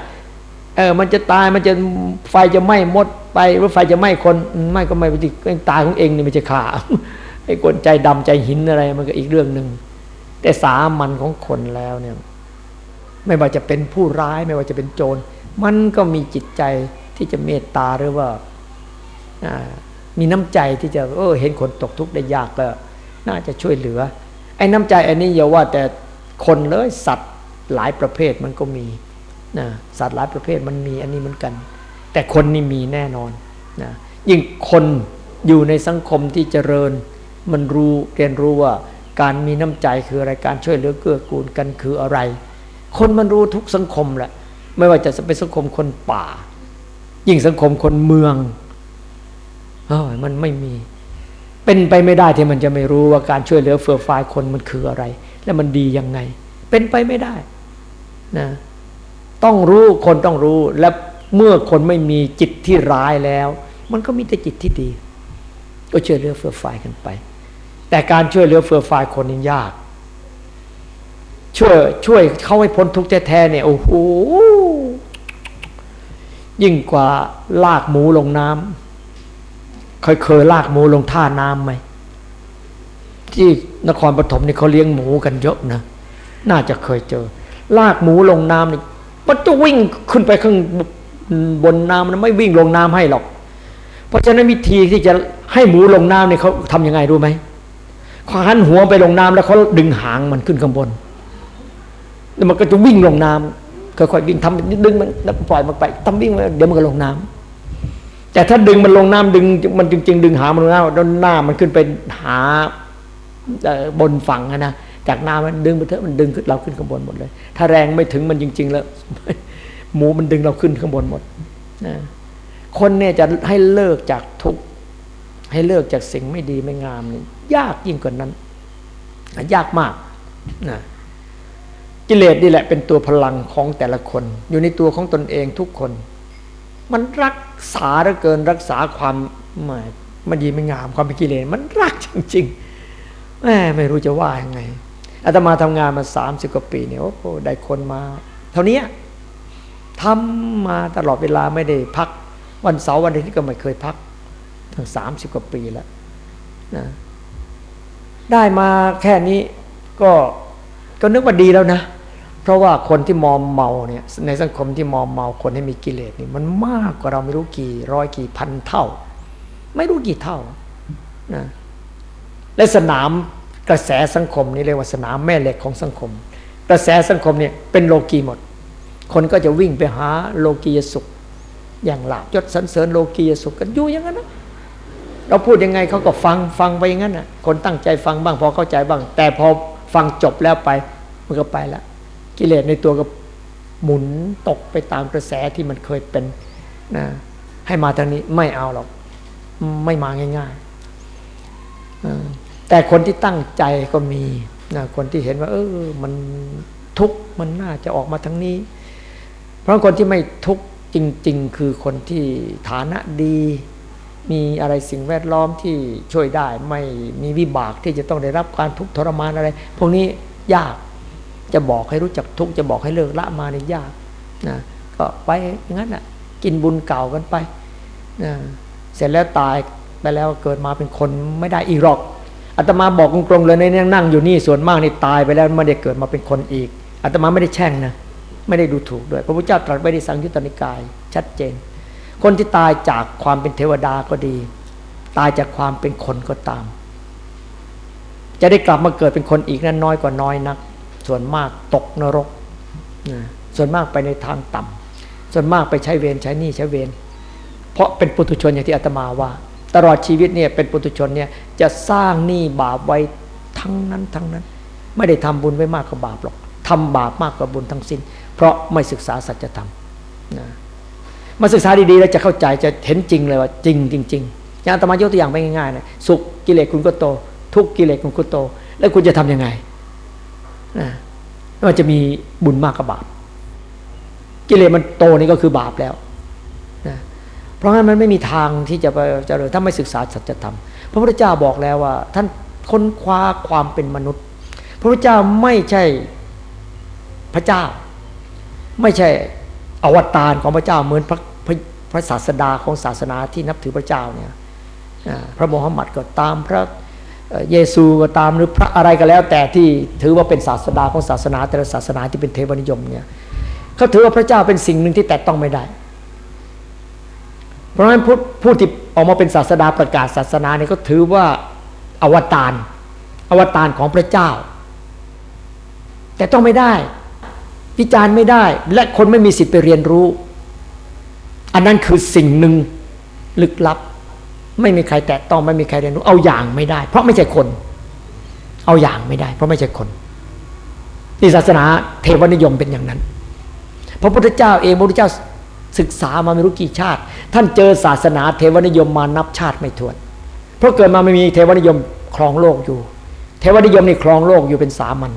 เออมันจะตายมันจะไฟจะไหม้หมดไปหรือไฟจะไหม้คนไหม้ก็ไหม้ไปที่ตายของเองนี่ไม่ใช่ขาไอ้คนใจดำใจหินอะไรมันก็อีกเรื่องหนึ่งแต่สามันของคนแล้วเนี่ยไม่ว่าจะเป็นผู้ร้ายไม่ว่าจะเป็นโจร มันก็มีจิตใจที่จะเมตตาหรือว่า มีน้ำใจที่จะเออเห็นคนตกทุกข์ได้ยากก็ น่าจะช่วยเหลือ ไอ้น้ำใจอันนี้อย่าว่าแต่คนเลยสัตว์หลายประเภทมันก็มีนะสัตว์หลายประเภทมันมีอันนี้เหมือนกัน แต่คนนี่มีแน่นอนนะยิ่งคนอยู่ในสังคมที่เจริญ มันรู้เรียนรู้ว่าการมีน้ำใจคืออะไรการช่วยเหลือเกื้อกูลกันคืออะไร คนมันรู้ทุกสังคมแหละไม่ว่าจะเป็นสังคมคนป่า ยิ่งสังคมคนเมือง เออมันไม่มี เป็นไปไม่ได้ที่มันจะไม่รู้ว่าการช่วยเหลือเฟื่อฟายคนมันคืออะไร และมันดียังไง เป็นไปไม่ได้นะต้องรู้คนต้องรู้และเมื่อคนไม่มีจิตที่ร้ายแล้ว มันก็มีแต่จิตที่ดี ก็ช่วยเหลือเฟื่อฟายกันไป แต่การช่วยเหลือเฟื่อฟายคนนี่ยาก ช่วยช่วยเขาให้พ้นทุกข์แท้ๆเนี่ยโอ้โหยิ่งกว่าลากหมูลงน้ำ เคยเคยลากหมูลงท่าน้ำไหมที่นครปฐมนี่เขาเลี้ยงหมูกันเยอะนะ น่าจะเคยเจอ ลากหมูลงน้ำนี่มันจะวิ่งขึ้นไปข้างบนน้ำมันไม่วิ่งลงน้ำให้หรอก เพราะฉะนั้นวิธีที่จะให้หมูลงน้ำเนี่ยเขาทำยังไงรู้ไหมเขาหันหัวไปลงน้ำแล้วเขาดึงหางมันขึ้นข้างบนแล้วมันก็จะวิ่งลงน้ำค่อยๆวิ่งทำดึงมันแล้วปล่อยมันไปทำวิ่งเดี๋ยวมันก็ลงน้ำ แต่ถ้าดึงมันลงน้ำดึงมันจริง ๆ ดึงหามันลงน้ำด้านหน้ามันขึ้นไปหาบนฝั่งนะจากน้ำมันดึงไปเถอะมันดึงเราขึ้นข้างบนหมดเลย ถ้าแรงไม่ถึงมันจริง ๆ แล้ว หมูมันดึงเราขึ้นข้างบนหมดนะคนเนี่ยจะให้เลิกจากทุกข์ให้เลิกจากสิ่งไม่ดีไม่งามนี่ยากยิ่งกว่านั้น ยากมากนะกิเลสนี่แหละเป็นตัวพลังของแต่ละคน อยู่ในตัวของตนเองทุกคน มันรักษาเหลือเกินรักษาความไม่ไม่ดีไม่งามความเป็นกิเลสมันรักจริงๆแม่ไม่รู้จะว่ายังไงอาตมาทำงานมาสามสิบกว่าปีเนี่ยโอ้โหได้คนมา เท่านี้ทำมาตลอดเวลาไม่ได้พัก วันเสาร์วันอาทิตย์ก็ไม่เคยพักทั้งสามสิบกว่าปีแล้วนะได้มาแค่นี้ก็ก็นึกว่าดีแล้วนะ เพราะว่าคนที่มอมเมาเนี่ยในสังคมที่มอมเมาคนที่มีกิเลสนี่มันมากกว่าเราไม่รู้กี่ร้อยกี่พันเท่า ไม่รู้กี่เท่านะและสนามกระแสสังคมนี่เรียกว่าสนามแม่เหล็กของสังคม กระแสสังคมเนี่ยเป็นโลกีหมด คนก็จะวิ่งไปหาโลกียสุข อย่างหลาบยศสันเสริญโลกียสุขกันอยู่อย่างนั้นนะเราพูดยังไงเขาก็ฟังฟังไปอย่างนั้นนะคนตั้งใจฟังบ้างพอเข้าใจบ้าง แต่พอฟังจบแล้วไปมันก็ไปแล้ว กิเลสในตัวก็หมุนตกไปตามกระแสที่มันเคยเป็นนะให้มาทางนี้ไม่เอาหรอก ไม่มาง่ายๆแต่คนที่ตั้งใจก็มีนะคนที่เห็นว่า เออ มันทุกข์มันน่าจะออกมาทางนี้ เพราะคนที่ไม่ทุกข์จริง ๆ คือคนที่ฐานะดี มีอะไรสิ่งแวดล้อมที่ช่วยได้ ไม่มีวิบากที่จะต้องได้รับการทุกข์ทรมานอะไร พวกนี้ยาก จะบอกให้รู้จักทุกจะบอกให้เลิกละมาในยากนะก็ไปอย่างนั้นอะกินบุญเก่ากันไปนะเสร็จแล้วตายไปแล้วเกิดมาเป็นคนไม่ได้อีกหรอกอาตมาบอกตรงๆเลยในนั่งอยู่นี่ส่วนมากนี่ตายไปแล้วไม่ได้เกิดมาเป็นคนอีกอาตมาไม่ได้แช่งนะไม่ได้ดูถูกด้วย พระพุทธเจ้าตรัสไว้ในสังยุตตนิกาย ชัดเจน คนที่ตายจากความเป็นเทวดาก็ดี ตายจากความเป็นคนก็ตาม จะได้กลับมาเกิดเป็นคนอีกนั้นน้อยกว่าน้อยนัก ส่วนมากตกนรกส่วนมากไปในทางต่ำส่วนมากไปใช้เวรใช้หนี้ใช้เวรเพราะเป็นปุถุชนอย่างที่อาตมาว่า ตลอดชีวิตเนี่ยเป็นปุถุชนเนี่ยจะสร้างหนี้บาปไว้ทั้งนั้นทั้งนั้น ไม่ได้ทำบุญไว้มากกว่าบาปหรอกทำบาปมากกว่าบุญทั้งสิ้น เพราะไม่ศึกษาสัจธรรมนะมาศึกษาดีๆแล้วจะเข้าใจจะเห็นจริงเลยว่าจริงจริงๆอย่างตมายกตัวอย่างไปง่ายๆนะสุขกิเลสคุณก็โต ทุกกิเลสคุณก็โต แล้วคุณจะทํำยังไงนะ มันจะมีบุญมากกว่าบาป กิเลสมันโตนี่ก็คือบาปแล้วเพราะงั้นมันไม่มีทางที่จะไปเจริญถ้าไม่ศึกษาสัจธรรม พระพุทธเจ้าบอกแล้วว่า ท่านค้นคว้าความเป็นมนุษย์ พระพุทธเจ้าไม่ใช่พระเจ้า ไม่ใช่อวตารของพระเจ้าเหมือนพระพระพระศาสดาของศาสนาที่นับถือพระเจ้าเนี่ยพระโมฮัมหมัดก็ตามพระ เยซูก็ตามหรือพระอะไรก็แล้ว แต่ที่ถือว่าเป็นศาสดาของศาสนา แต่ละศาสนาที่เป็นเทวนิยมเนี่ยเขาถือว่าพระเจ้าเป็นสิ่งหนึ่งที่แตะต้องไม่ได้ เพราะฉะนั้นผู้ผู้ที่ออกมาเป็นศาสดาประกาศศาสนาเนี่ยก็ถือว่าอวตารอวตารของพระเจ้า แต่ต้องไม่ได้วิจารณ์ไม่ได้ และคนไม่มีสิทธิ์ไปเรียนรู้ อันนั้นคือสิ่งหนึ่งลึกลับ ไม่มีใครแตะต้องไม่มีใครเรียนรู้เอาอย่างไม่ได้ เพราะไม่ใช่คน เอาอย่างไม่ได้ เพราะไม่ใช่คนที่ศาสนาเทวนิยมเป็นอย่างนั้น พระพุทธเจ้าเองพระพุทธเจ้าศึกษามาไม่รู้กี่ชาติ ท่านเจอศาสนาเทวนิยมมานับชาติไม่ถ้วน เพราะเกิดมาไม่มีเทวนิยมครองโลกอยู่ เทวนิยมนี่ครองโลกอยู่เป็นสามัญ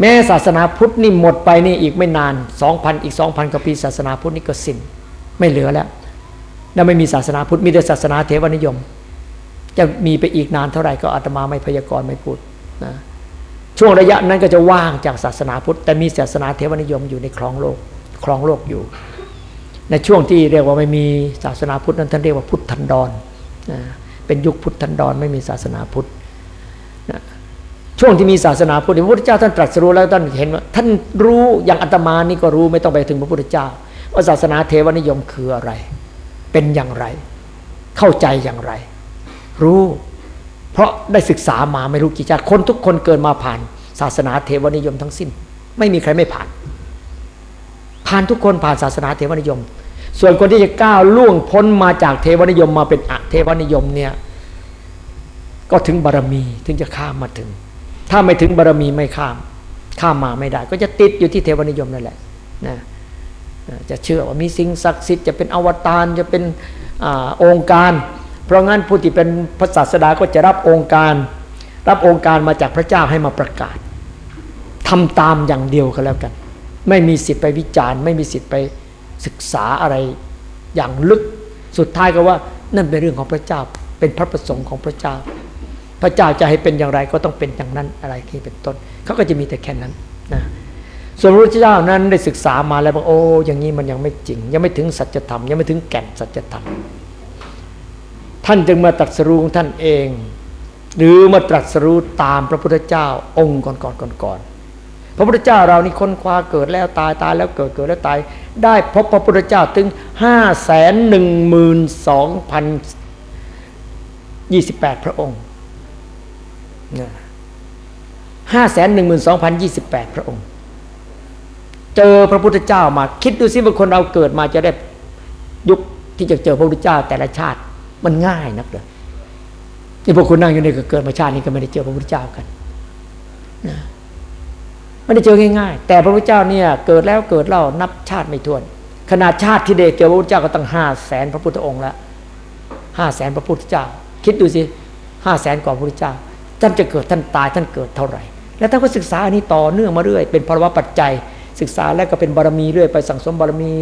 แม้ศาสนาพุทธนี่หมดไปนี่อีกไม่นานสองพันอีกสองพันกว่าปีศาสนาพุทธนี่ก็สิ้นไม่เหลือแล้ว แล้วไม่มีศาสนาพุทธมีแต่ศาสนาเทวนิยม จะมีไปอีกนานเท่าไหร่ก็อาตมาไม่พยากรณ์ไม่พูดนะช่วงระยะนั้นก็จะว่างจากศาสนาพุทธ แต่มีศาสนาเทวนิยมอยู่ในครองโลกครองโลกอยู่ ในช่วงที่เรียกว่าไม่มีศาสนาพุทธนั้นท่านเรียกว่าพุทธันดรเป็นยุคพุทธันดรไม่มีศาสนาพุทธช่วงที่มีศาสนาพุทธพระพุทธเจ้าท่านตรัสรู้แล้วท่านเห็นว่าท่านรู้อย่างอาตมานี่ก็รู้ไม่ต้องไปถึงพระพุทธเจ้าว่าศาสนาเทวนิยมคืออะไร เป็นอย่างไร เข้าใจอย่างไร รู้ เพราะได้ศึกษามาไม่รู้กี่ชาติคนทุกคนเกิดมาผ่าน ศาสนาเทวนิยมทั้งสิ้น ไม่มีใครไม่ผ่าน ผ่านทุกคนผ่านศาสนาเทวนิยม ส่วนคนที่จะก้าวล่วงพ้นมาจากเทวนิยมมาเป็นอเทวนิยมเนี่ยก็ถึงบารมีถึงจะข้ามมาถึง ถ้าไม่ถึงบารมีไม่ข้าม ข้ามมาไม่ได้ ก็จะติดอยู่ที่เทวนิยมนั่นแหละนะ จะเชื่อว่ามีสิ่งศักดิ์สิทธิ์จะเป็นอวตารจะเป็นอองค์การ เพราะงั้นผู้ที่เป็นพระศาสดาก็จะรับองค์การ รับองค์การมาจากพระเจ้าให้มาประกาศทำตามอย่างเดียวก็แล้วกัน ไม่มีสิทธิ์ไปวิจารณ์ ไม่มีสิทธิ์ไปศึกษาอะไรอย่างลึกสุดท้ายก็ว่านั่นเป็นเรื่องของพระเจ้าเป็นพระประสงค์ของพระเจ้า พระเจ้าจะให้เป็นอย่างไรก็ต้องเป็นอย่างนั้นอะไรที่เป็นต้นเขาก็จะมีแต่แค่นั้นนะ ส่วนพระพุทธเจ้านั้นได้ศึกษามาแล้วบอกโอ้อย่างนี้มันยังไม่จริง ยังไม่ถึงสัจธรรมยังไม่ถึงแก่นสัจธรรม ท่านจึงมาตรัสรู้ของท่านเอง หรือมาตรัสรู้ตามพระพุทธเจ้าองค์ก่อนก่อนก่อนก่อนพระพุทธเจ้าเรานี่ค้นคว้าเกิดแล้วตายตายแล้วเกิดเกิดแล้วตาย ได้พบพระพุทธเจ้าถึงห้าแสนหนึ่งหมื่นสองพันยี่สิบแปดพระองค์ห้าแสนหนึ่งหมื่นสองพันยี่สิบแปดพระองค์ เจอพระพุทธเจ้ามา คิดดูสิว่าคนเราเกิดมาจะได้ยุคที่จะเจอพระพุทธเจ้าแต่ละชาติมันง่ายนักเลยนี่พวกคุณนั่งอยู่ในเกิดมาชาตินี้ก็ไม่ได้เจอพระพุทธเจ้ากันนะไม่ได้เจอง่ายๆ แต่พระพุทธเจ้าเนี่ยเกิดแล้วเกิดเล่านับชาติไม่ถ้วน ขนาดชาติที่เด็กเจอพระพุทธเจ้าก็ตั้งห้าแสนพระพุทธองค์ล้วห้าแสนพระพุทธเจ้า คิดดูสิห้าแสนกว่าพระพุทธเจ้า ท่านจะเกิดท่านตายท่านเกิดเท่าไหร่ แล้วท่านก็ศึกษาอันนี้ต่อเนื่องมาเรื่อย เป็นภาวะปัจจัย ศึกษาแล้วก็เป็นบารมีเรื่อยไปสั่งสมบารมี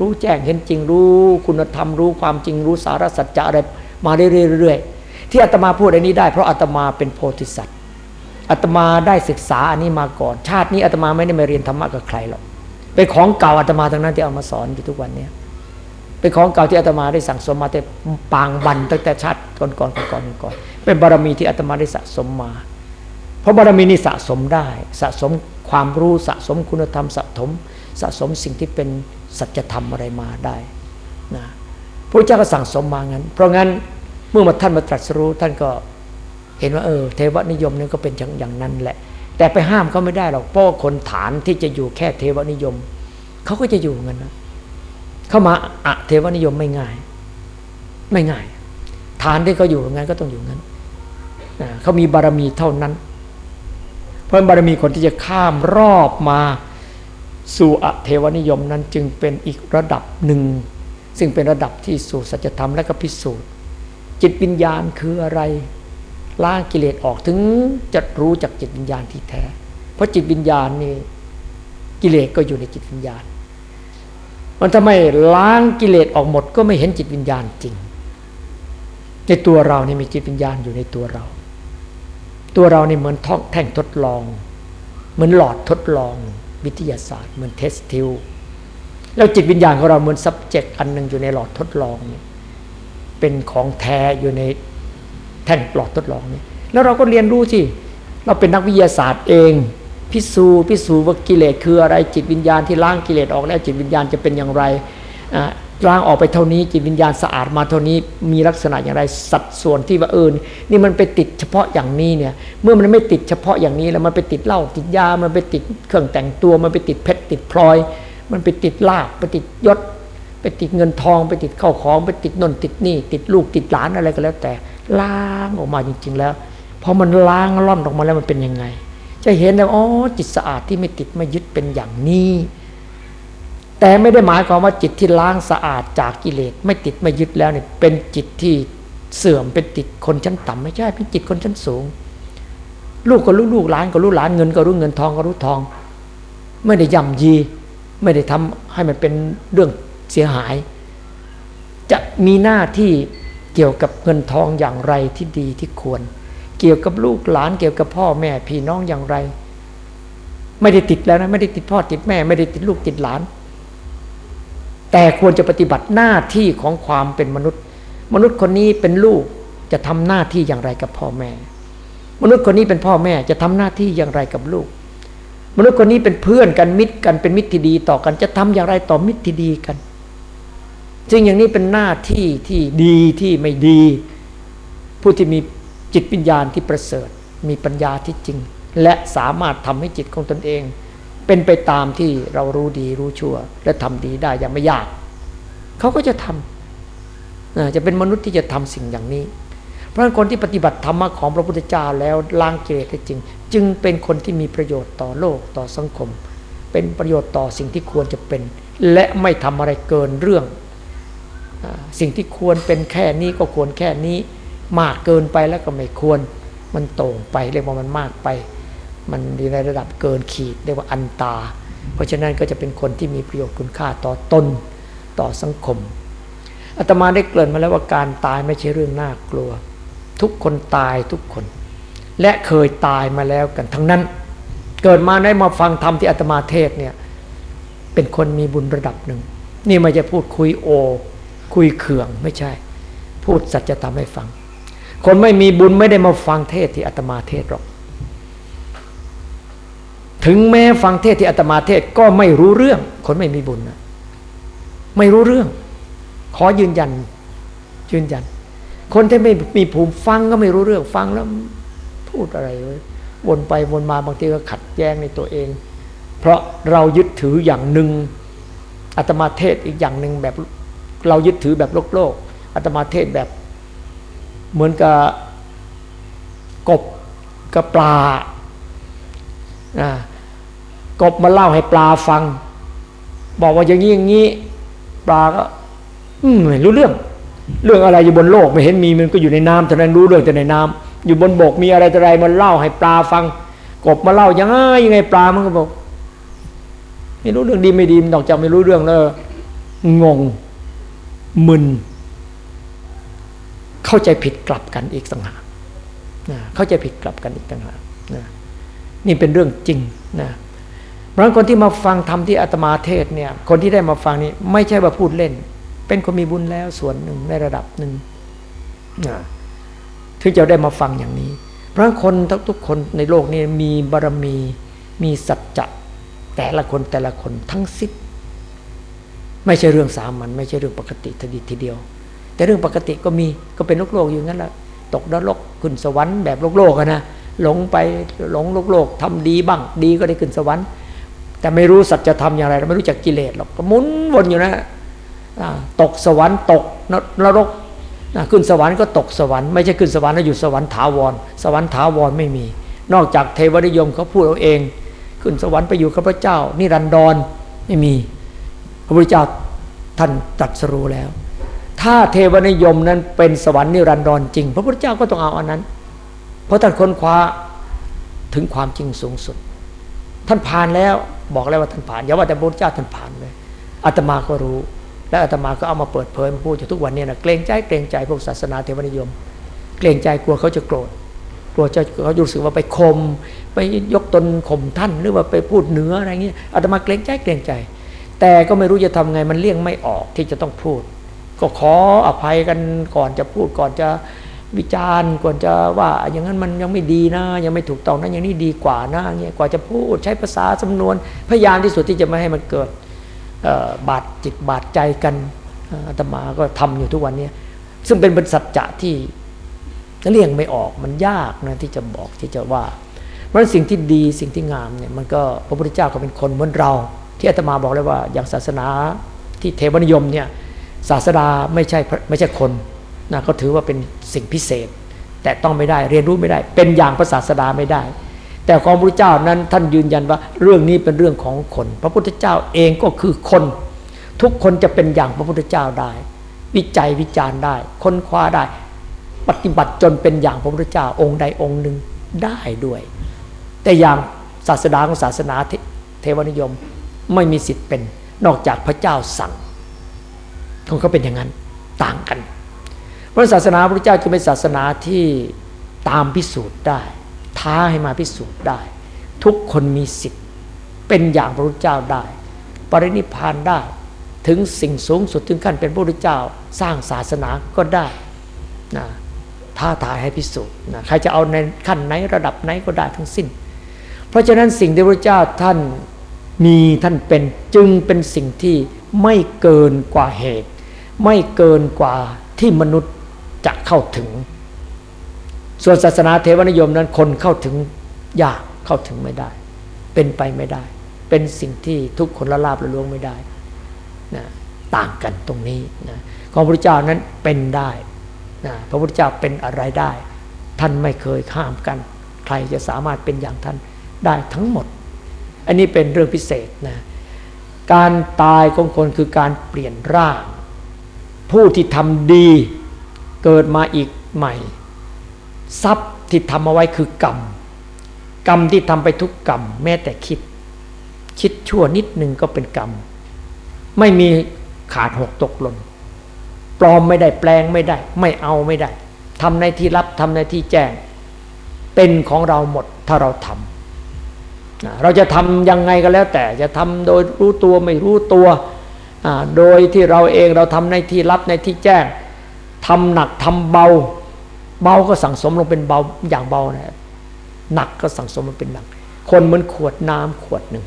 รู้แจ้งเห็นจริงรู้คุณธรรมรู้ความจริงรู้สารสัจจะอะไรมาเรื่อยๆที่อาตมาพูดอันนี้ได้เพราะอาตมาเป็นโพธิสัตว์อาตมาได้ศึกษาอันนี้มาก่อน ชาตินี้อาตมาไม่ได้มาเรียนธรรมะกับใครหรอกเป็นของเก่าอาตมาทั้งนั้นที่เอามาสอนอยู่ทุกวันนี้เป็นของเก่าที่อาตมาได้สั่งสมมาแต่ปางบันตั้งแต่ชาติก่อนก่อนก่อนก่อนเป็นบารมีที่อาตมาได้สะสมมา เพราะบารมีนี่สะสมได้ สะสมความรู้สะสมคุณธรรมสะสมสะสมสิ่งที่เป็นสัจธรรมอะไรมาได้นะพระเจ้าก็สั่งสมมางั้น เพราะงั้นเมื่อมาท่านมาตรัสรู้ท่านก็เห็นว่าเออเทวนิยมนี่ก็เป็นอย่างนั้นแหละ แต่ไปห้ามเขาไม่ได้หรอกเพราะคนฐานที่จะอยู่แค่เทวนิยมเขาก็จะอยู่งั้นนะเข้ามาอะเทวนิยมไม่ง่าย ไม่ง่าย ฐานที่เขาอยู่งั้นก็ต้องอยู่งั้นเขามีบารมีเท่านั้น เพราะบารมีคนที่จะข้ามรอบมาสู่อเทวนิยมนั้นจึงเป็นอีกระดับหนึ่ง ซึ่งเป็นระดับที่สู่สัจธรรมและก็พิสูจน์ จิตวิญญาณคืออะไรล้างกิเลสออกถึงจะรู้จักจิตวิญญาณที่แท้ เพราะจิตวิญญาณนี่กิเลสก็อยู่ในจิตวิญญาณ มันทำไมล้างกิเลสออกหมดก็ไม่เห็นจิตวิญญาณจริง ในตัวเรานี่มีจิตวิญญาณอยู่ในตัวเรา ตัวเรานี่เหมือนท้องแท่งทดลอง เหมือนหลอดทดลอง วิทยาศาสตร์ เหมือนเทสติลแล้วจิตวิญญาณของเราเหมือน subject อันหนึ่งอยู่ในหลอดทดลองนี่เป็นของแท้อยู่ในแท่งหลอดทดลองนี่แล้วเราก็เรียนรู้สิเราเป็นนักวิทยาศาสตร์เอง พิสูจน์พิสูจน์ว่ากิเลสคืออะไรจิตวิญญาณที่ล้างกิเลสออกแล้วจิตวิญญาณจะเป็นอย่างไร ล้างออกไปเท่านี้จิตวิญญาณสะอาดมาเท่านี้มีลักษณะอย่างไรสัดส่วนที่ว่าเออนี่มันไปติดเฉพาะอย่างนี้เนี่ยเมื่อมันไม่ติดเฉพาะอย่างนี้แล้วมันไปติดเหล้าติดยา มันไปติดเครื่องแต่งตัว มันไปติดเพชรติดพลอย มันไปติดลาบไปติดยศ ไปติดเงินทอง ไปติดข้าวของ ไปติดนนติดนี่ ติดลูกติดหลานอะไรก็แล้ว แต่ล้างออกมาจริง ๆ แล้วพอมันล้างล่อนออกมาแล้วมันเป็นยังไง จะเห็นแล้วอ๋อจิตสะอาดที่ไม่ติดไม่ยึดเป็นอย่างนี้ แต่ไม่ได้หมายความว่าจิตที่ล้างสะอาดจากกิเลสไม่ติดไม่ยึดแล้วเนี่ยเป็นจิตที่เสื่อมเป็นติดคนชั้นต่ำไม่ใช่เป็นจิตคนชั้นสูง ลูกก็รู้ลูกหลานก็รู้หลานเงินก็รู้เงินทองก็รู้ทอง ไม่ได้ย่ำยี ไม่ได้ทำให้มันเป็นเรื่องเสียหาย จะมีหน้าที่เกี่ยวกับเงินทองอย่างไรที่ดีที่ควร เกี่ยวกับลูกหลานเกี่ยวกับพ่อแม่พี่น้องอย่างไร ไม่ได้ติดแล้วนะไม่ได้ติดพ่อติดแม่ ไม่ได้ติดลูกติดหลาน แต่ควรจะปฏิบัติหน้าที่ของความเป็นมนุษย์ มนุษย์คนนี้เป็นลูกจะทำหน้าที่อย่างไรกับพ่อแม่ มนุษย์คนนี้เป็นพ่อแม่จะทำหน้าที่อย่างไรกับลูก มนุษย์คนนี้เป็นเพื่อนกันมิตรกันเป็นมิตรที่ดีต่อกัน จะทำอย่างไรต่อมิตรที่ดีกันจึงอย่างนี้เป็นหน้าที่ที่ดีที่ไม่ดี ผู้ที่มีจิตวิญญาณที่ประเสริฐ มีปัญญาที่จริง และสามารถทำให้จิตของตนเอง เป็นไปตามที่เรารู้ดีรู้ชั่ว และทำดีได้อย่างไม่ยาก เขาก็จะทำจะเป็นมนุษย์ที่จะทำสิ่งอย่างนี้ เพราะคนที่ปฏิบัติธรรมะของพระพุทธเจ้าแล้วล้างกิเลสจริง จึงเป็นคนที่มีประโยชน์ต่อโลกต่อสังคม เป็นประโยชน์ต่อสิ่งที่ควรจะเป็น และไม่ทำอะไรเกินเรื่อง สิ่งที่ควรเป็นแค่นี้ก็ควรแค่นี้ มากเกินไปแล้วก็ไม่ควรมันโต่งไปเรียกว่ามันมากไป มันอยู่ในระดับเกินขีดเรียกว่าอันตา เพราะฉะนั้นก็จะเป็นคนที่มีประโยชน์คุณค่าต่อตนต่อสังคมอาตมาได้เกริ่นมาแล้วว่าการตายไม่ใช่เรื่องน่ากลัว ทุกคนตายทุกคน และเคยตายมาแล้วกันทั้งนั้น เกิดมาได้มาฟังธรรมที่อาตมาเทศเนี่ยเป็นคนมีบุญระดับหนึ่ง นี่ไม่จะพูดคุยโอ คุยเขื่องไม่ใช่ พูดสัจธรรมให้ฟัง คนไม่มีบุญไม่ได้มาฟังเทศที่อาตมาเทศหรอก ถึงแม้ฟังเทศที่อาตมาเทศก็ไม่รู้เรื่อง คนไม่มีบุญนะไม่รู้เรื่อง ขอยืนยัน ยืนยัน คนที่ไม่มีภูมิฟังก็ไม่รู้เรื่อง ฟังแล้วพูดอะไรวนไปวนมาบางทีก็ขัดแย้งในตัวเอง เพราะเรายึดถืออย่างหนึ่งอาตมาเทศอีกอย่างหนึ่งแบบเรายึดถือแบบโลกโลกอาตมาเทศแบบเหมือนกับกบกับปลา กบมาเล่าให้ปลาฟัง บอกว่าอย่างนี้อย่างนี้ปลาก็ อืมไม่รู้เรื่อง เรื่องอะไรอยู่บนโลกไม่เห็นมีมันก็อยู่ในน้ำแต่นั้นรู้เรื่องแต่ในน้ำอยู่บนบกมีอะไรอะไรมันเล่าให้ปลาฟัง กบมาเล่ายังไงยังไงปลามันก็บอกไม่รู้เรื่องดีไม่ดีนอกจากไม่รู้เรื่องแล้วงงมึน เข้าใจผิดกลับกันอีกต่างหากเข้าใจผิดกลับกันอีกต่างหากนี่เป็นเรื่องจริงนะ ราะคนที่มาฟังธรรมที่อาตมาเทศเนี่ยคนที่ได้มาฟังนี่ไม่ใช่ว่าพูดเล่น เป็นคนมีบุญแล้วส่วนหนึ่งในระดับหนึ่งนะถึงจะได้มาฟังอย่างนี้ เพราะคนทุกคนในโลกนี้มีบารมีมีสัจจะแต่ละคนแต่ละคนทั้งสิ้นไม่ใช่เรื่องสามัญไม่ใช่เรื่องปกติทีทีเดียว แต่เรื่องปกติก็มีก็เป็นโลกโลกอยู่งั้นแหละตกนรกขึ้นสวรรค์แบบโลกโลกนะหลงไปหลงโลกโลกทำดีบ้าง ดีก็ได้ขึ้นสวรรค์ แต่ไม่รู้สัจธรรมอย่างไรไม่รู้จักกิเลสหรอกก็มุนวนอยู่นะตกสวรรค์ตกนรกขึ้นสวรรค์ก็ตกสวรรค์ไม่ใช่ขึ้นสวรรค์แล้วอยู่สวรรค์ถาวร สวรรค์ถาวรไม่มี นอกจากเทวนิยมเขาพูดเอาเอง ขึ้นสวรรค์ไปอยู่กับพระเจ้า นิรันดรไม่มี พระพุทธเจ้าท่านตรัสรู้แล้ว ถ้าเทวนิยมนั้นเป็นสวรรค์นิรันดรจริง พระพุทธเจ้าก็ต้องเอาอันนั้น เพราะท่านค้นคว้าถึงความจริงสูงสุด ท่านผ่านแล้ว บอกแล้วว่าท่านผ่านอย่าว่าแต่พระเจ้าท่านผ่านเลยอาตมาก็รู้ และอาตมาก็เอามาเปิดเผยมาพูดอยู่ทุกวันนี้นะเกรงใจเกรงใจพวกศาสนาเทวนิยม เกรงใจกลัวเขาจะโกรธกลัวจะเขารู้สึกว่าไปข่มไปยกตนข่มท่านหรือว่าไปพูดเหนืออะไรเงี้ยอาตมาเกรงใจเกรงใจ แต่ก็ไม่รู้จะทำไงมันเลี่ยงไม่ออกที่จะต้องพูด ก็ขออภัยกันก่อนจะพูดก่อนจะ วิจารณ์ก่อนจะว่าอย่างนั้นมันยังไม่ดีนะ ยังไม่ถูกต้องนะอย่างนี้ดีกว่านะเนี่ยกว่าจะพูดใช้ภาษาจำนวนพยายามที่สุดที่จะไม่ให้มันเกิดบาดจิตบาดใจกันอาตมาก็ทำอยู่ทุกวันนี้ซึ่งเป็นบริษัทจะที่เลี่ยงไม่ออกมันยากนะที่จะบอกที่จะว่า เพราะสิ่งที่ดีสิ่งที่งามเนี่ยมันก็พระพุทธเจ้าก็เป็นคนเหมือนเรา ที่อาตมาบอกเลยว่าอย่างศาสนาที่เทวนิยมเนี่ยศาสดาไม่ใช่ไม่ใช่คน นะก็ถือว่าเป็นสิ่งพิเศษ แต่ต้องไม่ได้เรียนรู้ไม่ได้ เป็นอย่างพระศาสดาไม่ได้ แต่ของพระพุทธเจ้านั้นท่านยืนยันว่าเรื่องนี้เป็นเรื่องของคน พระพุทธเจ้าเองก็คือคน ทุกคนจะเป็นอย่างพระพุทธเจ้าได้ วิจัยวิจารณ์ได้ ค้นคว้าได้ ปฏิบัติจนเป็นอย่างพระพุทธเจ้าองค์ใดองค์หนึ่งได้ด้วย แต่อย่างศาสดาของศาสนาเทวนิยมไม่มีสิทธิ์เป็นนอกจากพระเจ้าสั่งของเขาเป็นอย่างนั้นต่างกัน พระศาสนาพระเจ้าจะเป็นศาสนาที่ตามพิสูจน์ได้ ท้าให้มาพิสูจน์ได้ ทุกคนมีสิทธิ์เป็นอย่างพระพุทธเจ้าได้ ปรินิพานได้ ถึงสิ่งสูงสุดถึงขั้นเป็นพระพุทธเจ้า สร้างศาสนาก็ได้นะท้าทายให้พิสูจน์นะใครจะเอาในขั้นไหนระดับไหนก็ได้ทั้งสิ้น เพราะฉะนั้นสิ่งที่พระเจ้าท่านมีท่านเป็นจึงเป็นสิ่งที่ไม่เกินกว่าเหตุ ไม่เกินกว่าที่มนุษย์ จะเข้าถึง ส่วนศาสนาเทวนิยมนั้นคนเข้าถึงยากเข้าถึงไม่ได้ เป็นไปไม่ได้ เป็นสิ่งที่ทุกคนละลาบละล้วงไม่ได้นะต่างกันตรงนี้นะของพระพุทธเจ้านั้นเป็นได้นะพระพุทธเจ้าเป็นอะไรได้ ท่านไม่เคยข้ามกัน ใครจะสามารถเป็นอย่างท่านได้ทั้งหมด อันนี้เป็นเรื่องพิเศษนะการตายของคนคือการเปลี่ยนร่าง ผู้ที่ทำดี เกิดมาอีกใหม่ ทรัพย์ที่ทำเอาไว้คือกรรม กรรมที่ทำไปทุกกรรม แม้แต่คิด คิดชั่วนิดหนึ่งก็เป็นกรรม ไม่มีขาดหกตกหล่นปลอมไม่ได้แปลงไม่ได้ ไม่เอาไม่ได้ทำในที่รับทำในที่แจ้ง เป็นของเราหมดถ้าเราทำเราจะทำยังไงก็แล้ว แต่จะทำโดยรู้ตัวไม่รู้ตัวโดยที่เราเองเราทำในที่รับในที่แจ้ง ทำหนักทำเบา เบาก็สั่งสมลงเป็นเบาอย่างเบานะหนักก็สั่งสมลงเป็นหนัก คนเหมือนขวดน้ำขวดหนึ่ง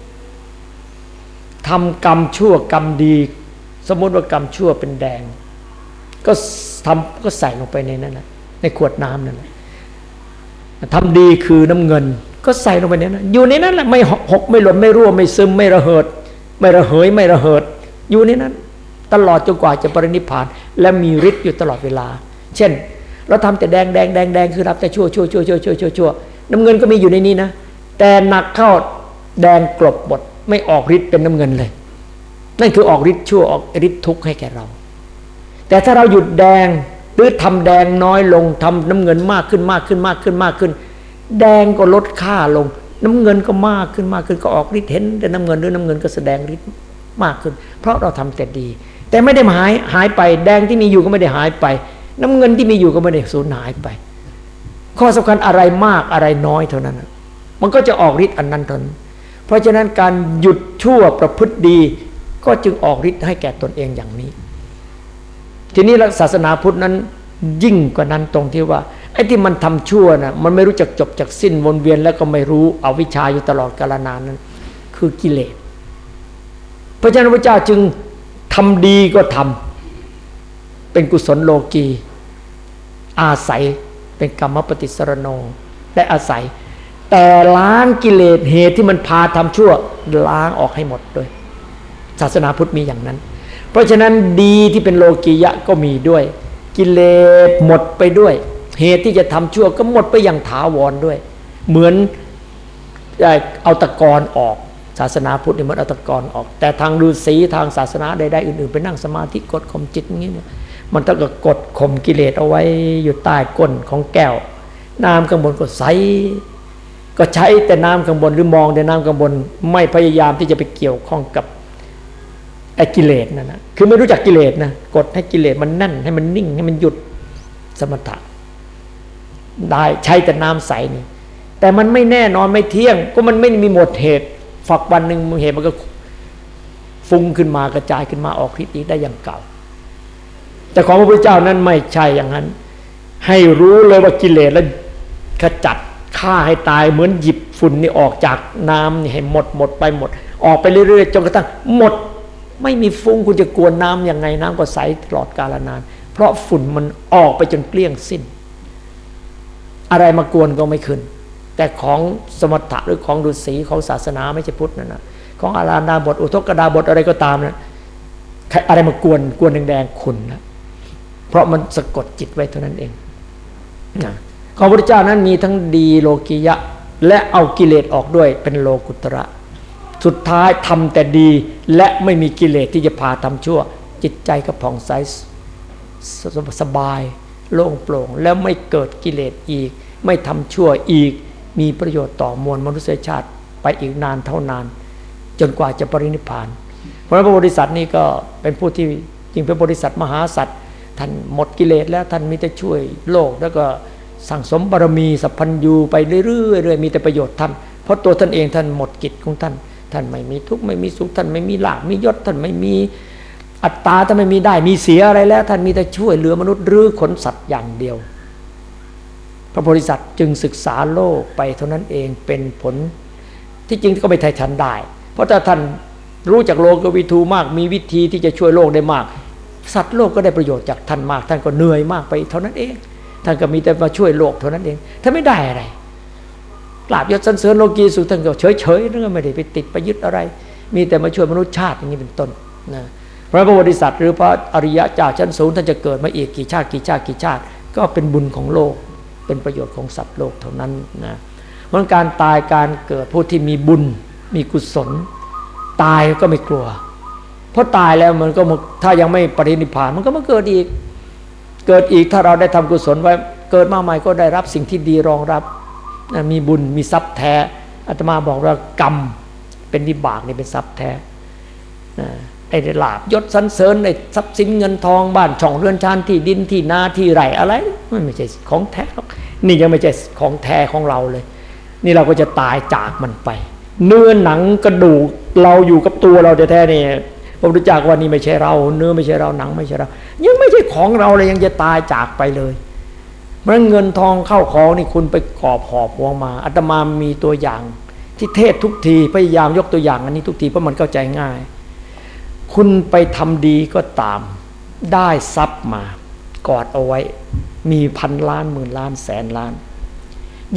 ทำกรรมชั่วกรรมดี สมมติว่ากรรมชั่วเป็นแดง ก็ทำก็ใส่ลงไปในนั้นนะในขวดน้ำนั่นทำดีคือน้ำเงิน ก็ใส่ลงไปในนั้นอยู่ในนั้นแหละไม่หกไม่หล่นไม่รั่วไม่ซึมไม่ระเหิด ไม่ระเหยไม่ระเหิด อยู่ในนั้น ตลอดจนกว่าจะปรินิพาน และมีฤทธิ์อยู่ตลอดเวลา เช่น เราทำแต่แดงแดงแดงแดงคือรับแต่ชั่วชั่วชั่วชั่วชั่วชั่วชั่วน้ำเงินก็มีอยู่ในนี้นะ แต่หนักเข้าแดงกลบหมดไม่ออกฤทธิ์เป็นน้ำเงินเลย นั่นคือออกฤทธิ์ชั่วออกฤทธิ์ทุกข์ให้แก่เรา แต่ถ้าเราหยุดแดงหรือทำแดงน้อยลงทำน้ำเงินมากขึ้นมากขึ้นมากขึ้นมากขึ้น แดงก็ลดค่าลง น้ำเงินก็มากขึ้นมากขึ้นก็ออกฤทธิ์เห็นแต่น้ำเงินหรือน้ำเงินก็แสดงฤทธิ์มากขึ้น เพราะเราทำแต่ดี แต่ไม่ได้หายหายไปแดงที่มีอยู่ก็ไม่ได้หายไป น้ำเงินที่มีอยู่ก็ไม่ได้สูญหายไป ข้อสำคัญอะไรมากอะไรน้อยเท่านั้น มันก็จะออกฤทธิ์อันนั้นทนเพราะฉะนั้นการหยุดชั่วประพฤติดี ก็จึงออกฤทธิ์ให้แก่ตนเองอย่างนี้ ทีนี้ศาสนาพุทธนั้นยิ่งกว่านั้นตรงที่ว่าไอ้ที่มันทำชั่วนะมันไม่รู้จักจบจากสิ้นวนเวียนแล้วก็ไม่รู้เอาวิชาอยู่ตลอดกาลนานนั้น คือกิเลสพระเจ้าพระเจ้าจึง ทำดีก็ทำเป็นกุศลโลกี อาศัยเป็นกรรมปฏิสรโนได้อาศัย แต่ล้างกิเลสเหตุที่มันพาทำชั่วล้างออกให้หมดด้วย ศาสนาพุทธมีอย่างนั้น เพราะฉะนั้นดีที่เป็นโลกียะก็มีด้วย กิเลสหมดไปด้วย เหตุที่จะทำชั่วก็หมดไปอย่างถาวรด้วย เหมือนเอาตะกอนออก ศาสนาพุทธนี่มันอัตกรออก แต่ทางฤาษีทางศาสนาใดๆอื่นๆไปนั่งสมาธิกดข่มจิตอย่างนี้เนี่ยมันต้องกดข่มกิเลสเอาไว้อยู่ใต้ก้นของแก้ว น้ำข้างบนก็ใสก็ใช้แต่น้ำข้างบนหรือมองแต่น้ำข้างบน ไม่พยายามที่จะไปเกี่ยวข้องกับไอ้กิเลสนั่นนะคือไม่รู้จักกิเลสนะกดให้กิเลสมันนั่นให้มันนิ่งให้มันหยุดสมถะได้ใช้แต่น้ำใสนี่แต่มันไม่แน่นอนไม่เที่ยง ก็มันไม่มีหมดเหตุ ฝักวันหนึ่งเหตุมันก็ฟุ้งขึ้นมากระจายขึ้นมาออกฤทธิ์อีกได้อย่างเก่า แต่ของพระพุทธเจ้านั้นไม่ใช่อย่างนั้น ให้รู้เลยว่ากิเลสแล้วขจัดฆ่าให้ตายเหมือนหยิบฝุ่นนี่ออกจากน้ำนี่ให้หมดหมดไปหมด ออกไปเรื่อยๆจนกระทั่งหมดไม่มีฟุ้งคุณจะกวนน้ำยังไงน้ำก็ใสตลอดกาลนาน เพราะฝุ่นมันออกไปจนเกลี้ยงสิ้น อะไรมากวนก็ไม่ขึ้น แต่ของสมถะหรือของดุสีของศาสนาไม่ใช่พุทธนั่นนะของอาราณาบทอุทกดาบทอะไรก็ตามนะอะไรมากวนกวนแดงๆขุนนะเพราะมันสะกดจิตไว้เท่านั้นเองนะของพระพุทธเจ้านั้นมีทั้งดีโลกิยะ และเอากิเลสออกด้วยเป็นโลกุตระ สุดท้ายทำแต่ดีและไม่มีกิเลสที่จะพาทำชั่ว จิตใจก็ผ่องใสสบาย โล่งโปร่งแล้วไม่เกิดกิเลสอีก ไม่ทำชั่วอีก มีประโยชน์ต่อมวลมนุษยชาติไปอีกนานเท่านาน จนกว่าจะปรินิพาน เพราะพระบริษัทนี่ก็เป็นผู้ที่จริงเป็นบริษัทมหาสัตว์ท่านหมดกิเลสแล้วท่านมีแต่ช่วยโลก แล้วก็สั่งสมบารมีสัพพัญญูไปเรื่อยๆมีแต่ประโยชน์ท่านเพราะตัวท่านเองท่านหมดกิจของท่าน ท่านไม่มีทุกข์ไม่มีสุขท่านไม่มีลาภมียศท่านไม่มีอัตตาท่านไม่มีได้มีเสียอะไรแล้ว ท่านมีแต่ช่วยเหลือมนุษย์หรือขนสัตว์อย่างเดียว พระโพธิสัตว์จึงศึกษาโลกไปเท่านั้นเองเป็นผลที่จริงก็ไม่ไทยทันได้ เพราะถ้าท่านรู้จักโลกวิทูมาก มีวิธีที่จะช่วยโลกได้มาก สัตว์โลกก็ได้ประโยชน์จากท่านมาก ท่านก็เหนื่อยมากไปเท่านั้นเอง ท่านก็มีแต่มาช่วยโลกเท่านั้นเองท่านไม่ได้อะไรลาบยศสันเสริญโลกีสุท่านก็เฉยเฉยเรื่องไม่ได้ไปติดไปยึดอะไร มีแต่มาช่วยมนุษยชาติอย่างนี้เป็นต้นนะพระบริษัทหรือพระอริยะจากชั้นสูงท่านจะเกิดมาอีกกี่ชาติกี่ชาติกี่ชาติ ก็เป็นบุญของโลก เป็นประโยชน์ของสัตว์โลกเท่านั้นนะเพราะการตายการเกิดผู้ที่มีบุญ มีกุศล ตายก็ไม่กลัว เพราะตายแล้วมันก็ถ้ายังไม่ปรินิพานมันก็มาเกิดอีก เกิดอีกถ้าเราได้ทำกุศลไว้เกิดมาใหม่ก็ได้รับสิ่งที่ดีรองรับมีบุญมีทรัพย์แท้อาตมาบอกว่ากรรมเป็นวิบากนี่เป็นทรัพย์แท้ ไอ้ลาบยศสันเสริญไอ้ทรัพย์สินเงินทองบ้านช่องเรือนชานที่ดินที่นาที่ไร่อะไรมันไม่ใช่ของแท้หรอกนี่ยังไม่ใช่ของแท้ของเราเลย นี่เราก็จะตายจากมันไป เนื้อหนังกระดูกเราอยู่กับตัวเราแท้ๆนี่พระพุทธเจ้าว่านี่ไม่ใช่เรา เนื้อไม่ใช่เราหนังไม่ใช่เรา ยังไม่ใช่ของเราเลยยังจะตายจากไปเลยเพราะเงินทองเข้าของนี่คุณไปกอบหอบหัวมาอาตมามีตัวอย่าง ที่เทศทุกทีพยายามยกตัวอย่างอันนี้ทุกทีเพราะมันเข้าใจง่าย คุณไปทำดีก็ตาม ได้ทรัพย์มา กอดเอาไว้ มีพันล้านหมื่นล้านแสนล้าน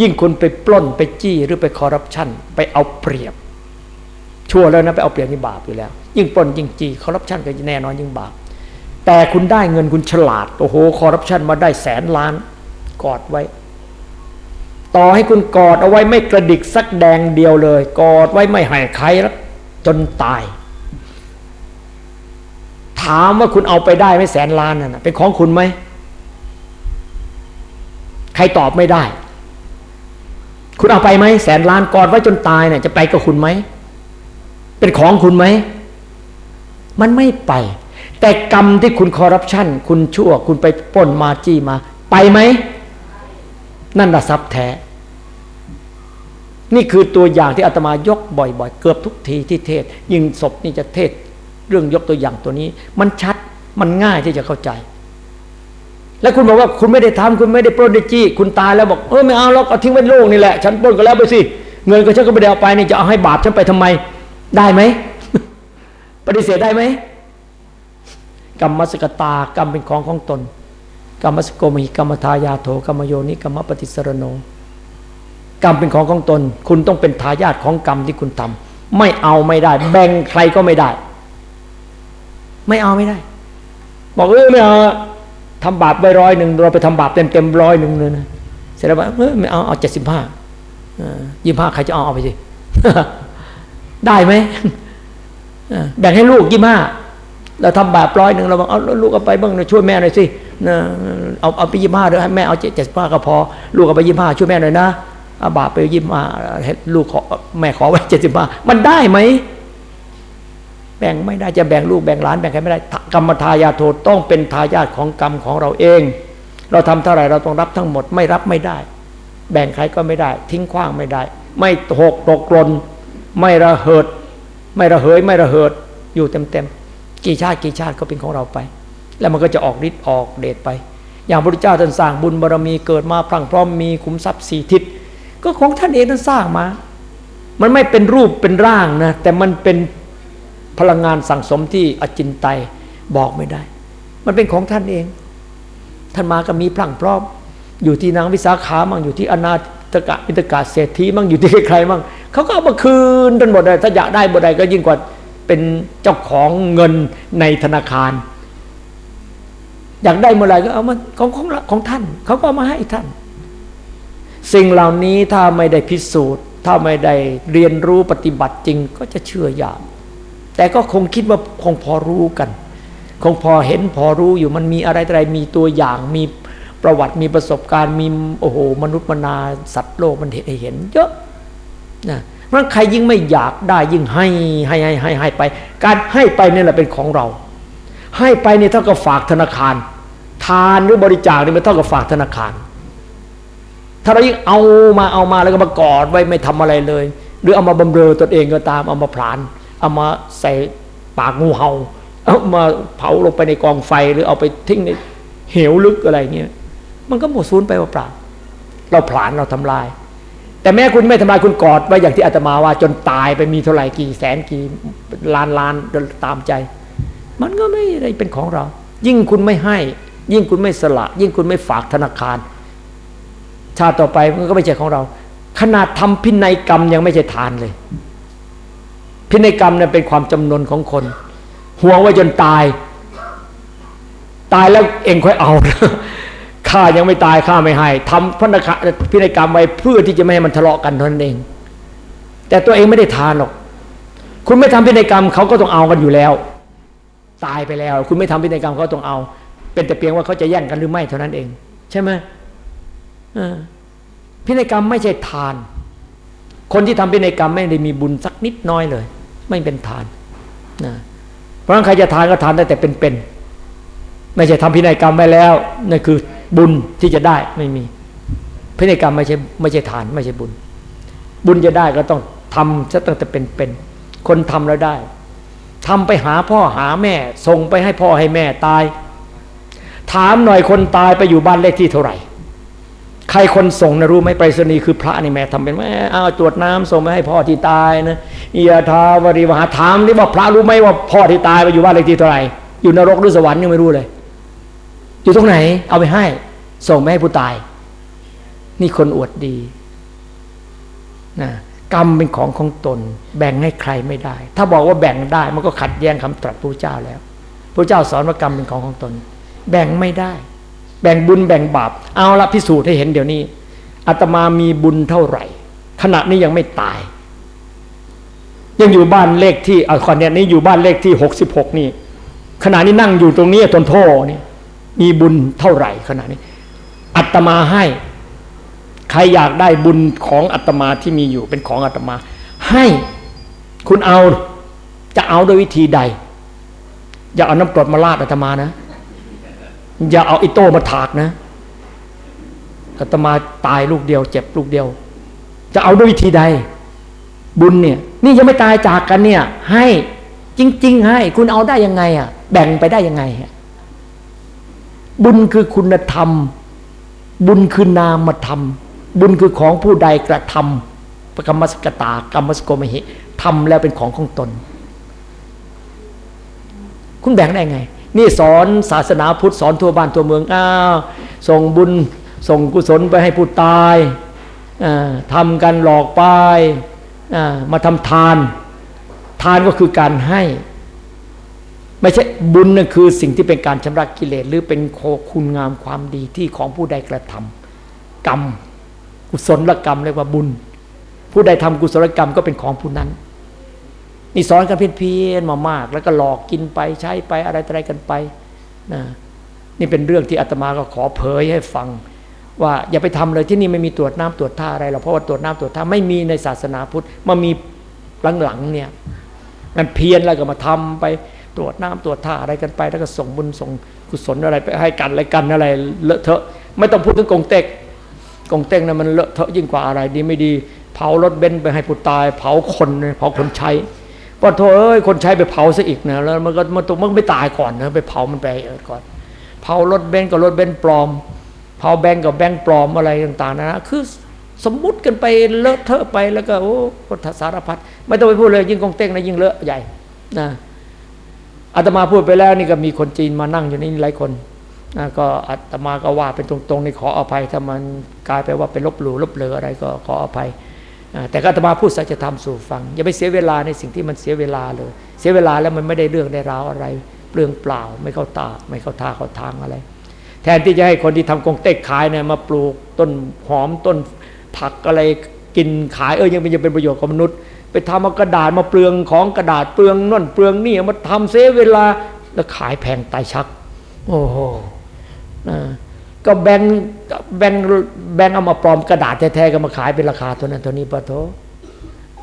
ยิ่งคุณไปปล้นไปจี้หรือไปคอร์รัปชันไปเอาเปรียบ ชั่วแล้วนะไปเอาเปรียบนี่บาปอยู่แล้ว ยิ่งปล้นยิ่งจี้คอร์รัปชันก็แน่นอนยิ่งบาป แต่คุณได้เงินคุณฉลาดโอ้โหคอร์รัปชันมาได้แสนล้าน กอดไว้ต่อให้คุณกอดเอาไว้ไม่กระดิกสักแดงเดียวเลย กอดไว้ไม่ให้ใครแล้วจนตาย ถามว่าคุณเอาไปได้ไหมแสนล้านนั่นเป็นของคุณไหม ใครตอบไม่ได้ คุณเอาไปไหมแสนล้านกอดไว้จนตายเนี่ยจะไปกับคุณไหม เป็นของคุณไหม มันไม่ไป แต่กรรมที่คุณคอร์รัปชันคุณชั่ว คุณไปป้นมาจี้มา ไปไหม นั่นละทรัพย์แท้ นี่คือตัวอย่างที่อาตมายกบ่อยๆ เกือบทุกทีที่เทศ ยิ่งศพนี่จะเทศ เรื่องยกตัวอย่างตัวนี้ มันชัดมันง่ายที่จะเข้าใจ แล้วคุณบอกว่าคุณไม่ได้ทำคุณไม่ได้ปล้นได้จี้คุณตายแล้วบอกเออไม่เอาหรอกเอาทิ้งไว้โลกนี่แหละฉันปล้นก็แล้วไปสิเงินก็ฉันก็ไม่ได้เอาไปนี่จะเอาให้บาปฉันไปทำไม ได้ไหมปฏิเสธได้ไหมกรรมสกตากรรมเป็นของของตนกรรมสโกมิกรรมทายาโถกรรมโยนิกรรมปฏิสรโนกรรมเป็นของของตน คุณต้องเป็นทายาทของกรรมที่คุณทำไม่เอาไม่ได้ แบ่งใครก็ไม่ได้ ไม่เอาไม่ได้ บอกเออไม่เอาทำบาปไปร้อยหนึ่งเราไปทำบาปเต็มเต็มร้อยหนึ่งเลยนะเสร็จแล้วเออไม่เอาเอาเจ็ดสิบห้ายี่ห้าใครจะเอาเอาไปสิได้ไหมแบ่งให้ลูกยี่ห้าเราทำบาปร้อยหนึ่งเราบอกเอาลูกเอาไปบ้างช่วยแม่หน่อยสิเอาเอาไปยี่ห้าด้วยให้แม่เอาเจ็ดเจ็ดห้าก็พอ ลูกเอาไปยี่ห้าช่วยแม่หน่อยนะเอาบาปไปยี่ห้าลูกขอแม่ขอไว้เจ็ดสิบห้ามันได้ไหม แบ่งไม่ได้จะแบ่งลูกแบ่งหลานแบ่งใครไม่ได้ กรรมทายาโทต้องเป็นทายาทของกรรมของเราเอง เราทำเท่าไหร่เราต้องรับทั้งหมดไม่รับไม่ได้ แบ่งใครก็ไม่ได้ ทิ้งขว้างไม่ได้ ไม่หกตกหล่นไม่ระเหิด ไม่ระเหยไม่ระเหิดอยู่เต็มๆกี่ชาติกี่ชาติก็เป็นของเราไป แล้วมันก็จะออกฤทธิ์ออกเดชไป อย่างพระพุทธเจ้าท่านสร้างบุญบารมีเกิดมาพรั่งพร้อมมีขุมทรัพย์สี่ทิศก็ของท่านเองท่านสร้างมา มันไม่เป็นรูปเป็นร่างนะแต่มันเป็น พลังงานสั่งสมที่อจินไตยบอกไม่ได้ มันเป็นของท่านเอง ท่านมาก็มีพรั่งพร้อม อยู่ที่นางวิสาขามั่งอยู่ที่อนาตกะมิตกาเศรษฐีมั่งอยู่ที่ใครมั่งเขาก็เอามาคืนจนหมดเลยถ้าอยากได้บ่ใดก็ยิ่งกว่าเป็นเจ้าของเงินในธนาคาร อยากได้เมื่อไรก็เอามาของของของท่านเขาก็ามาให้ท่าน สิ่งเหล่านี้ถ้าไม่ได้พิสูจน์ ถ้าไม่ได้เรียนรู้ปฏิบัติจริงก็จะเชื่อยาก แต่ก็คงคิดว่าคงพอรู้กัน คงพอเห็นพอรู้อยู่มันมีอะไรอะไรมีตัวอย่างมีประวัติมีประสบการณ์มีโอ้โหมนุษย์มนาสัตว์โลกมันเห็นเห็น เยอะนะเพราะใครยิ่งไม่อยากได้ยิ่งให้ให้ให้ให้ให้ไป การให้ไปนี่แหละเป็นของเรา ให้ไปนี่เท่ากับฝากธนาคาร ทานหรือบริจาคนี่มันเท่ากับฝากธนาคาร ถ้าเรายิ่งเอามาเอามาแล้วก็มากอดไว้ไม่ทำอะไรเลย หรือเอามาบำเรอตนเองก็ตามเอามาพราน เอามาใส่ปากงูเห่าเอามาเผาลงไปในกองไฟหรือเอาไปทิ้งในเหวลึกอะไรเงี้ยมันก็หมดสูญไปว่าเปล่าเราผลาญเราทำลาย แต่แม้คุณไม่ทำลายคุณกอดไว้อย่างที่อาตมาว่าจนตายไปมีเท่าไหร่กี่แสนกี่ล้านล้านตามใจ มันก็ไม่ได้เป็นของเรา ยิ่งคุณไม่ให้ ยิ่งคุณไม่สละ ยิ่งคุณไม่ฝากธนาคาร ชาติต่อไปมันก็ไม่ใช่ของเรา ขนาดทำพินัยกรรมยังไม่ใช่ทานเลย พินัยกรรมเนี่ยเป็นความจำนวนของคนห่วงไว้จนตาย ตายแล้วเองค่อยเอาข้ายังไม่ตายข้าไม่ให้ทำพันธะพินัยกรรมไว้เพื่อที่จะไม่ให้มันทะเลาะกันเท่านั้นเอง แต่ตัวเองไม่ได้ทานหรอก คุณไม่ทำพินัยกรรมเขาก็ต้องเอากันอยู่แล้ว ตายไปแล้ว คุณไม่ทำพินัยกรรมเขาต้องเอา เป็นแต่เพียงว่าเขาจะแย่งกันหรือไม่เท่านั้นเอง ใช่ไหมพินัยกรรมไม่ใช่ทาน คนที่ทำพินัยกรรมไม่ได้มีบุญสักนิดน้อยเลย ไม่เป็นทานนะเพราะฉะนั้นใครจะทานก็ทานได้แต่เป็นๆไม่ใช่ทำพินัยกรรมไปแล้วนั่นคือบุญที่จะได้ไม่มี พินัยกรรมไม่ใช่ไม่ใช่ทานไม่ใช่บุญ บุญจะได้ก็ต้องทำซะตั้งแต่เป็นๆคนทำแล้วได้ทำไปหาพ่อหาแม่ ส่งไปให้พ่อให้แม่ตาย ถามหน่อยคนตายไปอยู่บ้านเลขที่เท่าไหร่ ใครคนส่งนะรู้ไหมไปรษณีย์คือพระนี่แม่ทำเป็นแม่เอาตรวจน้ำส่งไปให้พ่อที่ตายนะอียาทาวริวหาถามนี่ว่าพระรู้ไหมว่าพ่อที่ตายไปอยู่บ้านเลขที่เท่าไหร่อยู่นรกหรือสวรรค์ยังไม่รู้เลย อยู่ตรงไหน เอาไปให้ ส่งไปให้ผู้ตาย นี่คนอวดดีนะกรรมเป็นของของตน แบ่งให้ใครไม่ได้ ถ้าบอกว่าแบ่งได้มันก็ขัดแย้งคำตรัสพระเจ้าแล้วพระเจ้าสอนว่ากรรมเป็นของของตน แบ่งไม่ได้ แบ่งบุญแบ่งบาป เอาละพิสูจน์ให้เห็นเดี๋ยวนี้อาตมามีบุญเท่าไหร่ ขณะนี้ยังไม่ตาย ยังอยู่บ้านเลขที่อาคอนเนี้ยนี้อยู่บ้านเลขที่หกสิบหกนี่ขณะนี้นั่งอยู่ตรงนี้ตนโทนี่มีบุญเท่าไหร่ขณะนี้อาตมาให้ ใครอยากได้บุญของอาตมาที่มีอยู่เป็นของอาตมา ให้คุณเอาจะเอาโดยวิธีใด อย่าเอาน้ำกรดมาลาดอาตมานะ อย่าเอาอิโต้มาถากนะอาตมาตายลูกเดียว เจ็บลูกเดียว จะเอาด้วยวิธีใด บุญเนี่ย นี่ยังไม่ตายจากกันเนี่ย ให้จริง ๆ ให้ คุณเอาได้ยังไงอะ แบ่งไปได้ยังไงบุญคือคุณธรรม บุญคือนามธรรม บุญคือของผู้ใดกระทำประกรรมสกตากรรมสโกมหิทำแล้วเป็นของของตน คุณแบ่งได้ไง นี่สอนศาสนาพุทธสอนทั่วบ้านทั่วเมืองอ้าวส่งบุญส่งกุศลไปให้ผู้ตายทำกันหลอกไปมาทำทาน ทานก็คือการให้ ไม่ใช่บุญนั่นคือสิ่งที่เป็นการชำระกิเลสหรือเป็นโคคุณงามความดีที่ของผู้ใดกระทำกรรม กุศลกรรมเรียกว่าบุญ ผู้ใดทำกุศลกรรมก็เป็นของผู้นั้น นี่สอนกันเพี้ยนๆมามาก แล้วก็หลอกกินไปใช้ไปอะไรอะไรกันไปนะนี่เป็นเรื่องที่อาตมาก็ขอเผยให้ฟัง ว่าอย่าไปทำเลยที่นี่ไม่มีตรวจน้ำตรวจท่าอะไรหรอกเพราะว่าตรวจน้ำตรวจท่าไม่มีในศาสนาพุทธมามีหลังๆเนี่ยมันเพี้ยนแล้วก็มาทำไปตรวจน้ำตรวจท่าอะไรกันไป แล้วก็ส่งบุญส่งกุศลอะไรไปให้กันอะไรกันอะไรเลอะเทอะ ไม่ต้องพูดถึงกงเต็กกงเต็กนะมันเลอะเทอะยิ่งกว่าอะไรดีไม่ดี เผารถเบนซ์ไปให้ผู้ตาย เผาคนเผาคนใช้ พอโทษเอ้ยคนใช้ไปเผาซะอีกนะแล้วมันก็มันตัวมันไม่ตายก่อนนะไปเผามันไปก่อน เผารถเบนซ์กับรถเบนซ์ปลอม เผาแบงก์กับแบงก์ปลอมอะไรต่าง ๆ นะ คือสมมุติกันไปเลอะเทอะไปแล้วก็โอ้สารพัดไม่ต้องไปพูดเลยยิ่งกองเต็กนะยิ่งเลอะใหญ่นะอาตมาพูดไปแล้วนี่ก็มีคนจีนมานั่งอยู่นี่หลายคนนะก็อาตมาก็ว่าเป็นตรงๆนี่ขออภัยถ้ามันกลายไปว่าเป็นลบหลู่ลบเลออะไรก็ขออภัย แต่ก็ตมาพูดสัจธรรมสู่ฟัง อย่าไปเสียเวลาในสิ่งที่มันเสียเวลาเลย เสียเวลาแล้วมันไม่ได้เรื่องได้ราวอะไร เปลืองเปล่า ไม่เข้าตาไม่เข้าท่าเข้าทางอะไร แทนที่จะให้คนที่ทำกงเต็กขายเนี่ยมาปลูกต้นหอมต้นผักอะไรกินขายเออยังเป็นยังเป็นประโยชน์กับมนุษย์ ไปทำเอากระดาษมาเปลืองของกระดาษเปลืองนั่นเปลืองนี่มาทำเสียเวลาแล้วขายแพงตายชัก โอ้โห ก็แบ่งแบ่งแบ่งเอามาปลอมกระดาษแท้ๆก็มาขายเป็นราคาเท่านั้นเท่านี้ปะโถ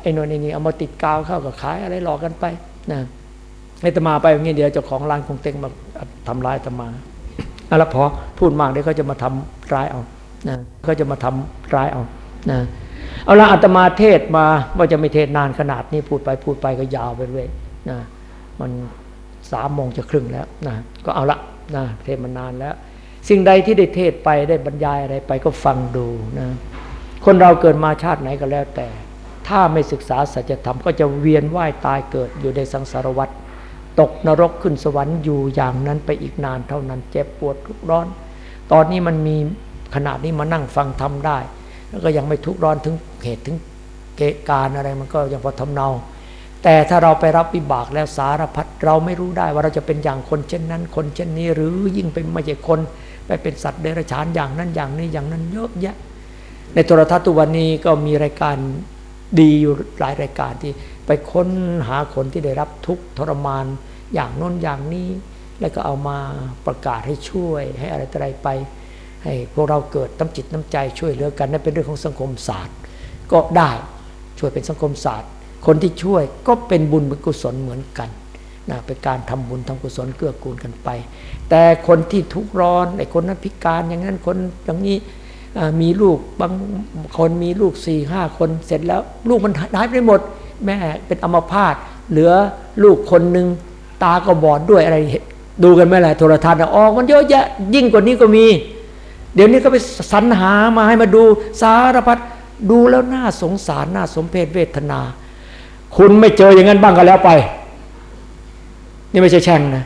ไอ้นนนี่เอามาติดกาวเข้ากับขายอะไรหลอกกันไปนะไอ้ตมาไปอย่างนี้เดี๋ยวเจ้าของร้านคงเต็งมาทำร้ายตมาแล้วพอพูดมากเดี๋ยวเขาจะมาทำร้ายเอานะเขาจะมาทำร้ายเอานะเอาละอาตมาเทศมาว่าจะไม่เทศนานขนาดนี้พูดไปพูดไปก็ยาวไปเรื่อยนะมันสามโมงจะครึ่งแล้วนะก็เอาละนะเทศมานานแล้ว สิ่งใดที่ได้เทศไปได้บรรยายอะไรไปก็ฟังดูนะคนเราเกิดมาชาติไหนก็แล้วแต่ ถ้าไม่ศึกษาสัจธรรมก็จะเวียนว่ายตายเกิดอยู่ในสังสารวัฏตกนรกขึ้นสวรรค์อยู่อย่างนั้นไปอีกนานเท่านั้นเจ็บปวดทุกร้อน ตอนนี้มันมีขนาดนี้มานั่งฟังทำได้ แล้วก็ยังไม่ทุกร้อนถึงเหตุถึงเกการอะไรมันก็ยังพอทำเนา แต่ถ้าเราไปรับวิบากแล้วสารพัดเราไม่รู้ได้ว่าเราจะเป็นอย่างคนเช่นนั้น คนเช่นนี้หรือยิ่งเป็นไม่ใช่คน ไปเป็นสัตว์เดรัจฉานอย่างนั้นอย่างนี้อย่างนั้นเยอะแยะ ในโทรทัศน์ตุกวันนี้ก็มีรายการดีอยู่หลายรายการที่ไปค้นหาคนที่ได้รับทุกทรมานอย่างน้นอย่างนี้ แล้วก็เอามาประกาศให้ช่วย ให้อะไรต่ออะไรไป ให้พวกเราเกิดน้ำจิตน้ำใจช่วยเหลือกันนั่นเป็นเรื่องของสังคมศาสตร์ ก็ได้ช่วยเป็นสังคมศาสตร์ คนที่ช่วยก็เป็นบุญเป็นกุศลเหมือนกันนะเป็นการทำบุญทำกุศลเกื้อกูลกันไป แต่คนที่ทุกข์ร้อนไอ้คนนั้นพิการอย่างนั้นคนอย่างนี้มีลูกบางคนมีลูกสี่ห้าคนเสร็จแล้ว ลูกมันหายไปหมด แม่เป็นอัมพาตเหลือลูกคนหนึ่งตาก็บอดด้วยอะไรดูกันไหมล่ะโทรทัศน์ออกมันเยอะแยะยิ่งกว่านี้ก็มี เดี๋ยวนี้ก็ไปสรรหามาให้มาดูสารพัดดูแล้วน่าสงสารน่าสมเพชเวทนา คุณไม่เจออย่างนั้นบ้างก็แล้วไป นี่ไม่ใช่แช่งนะ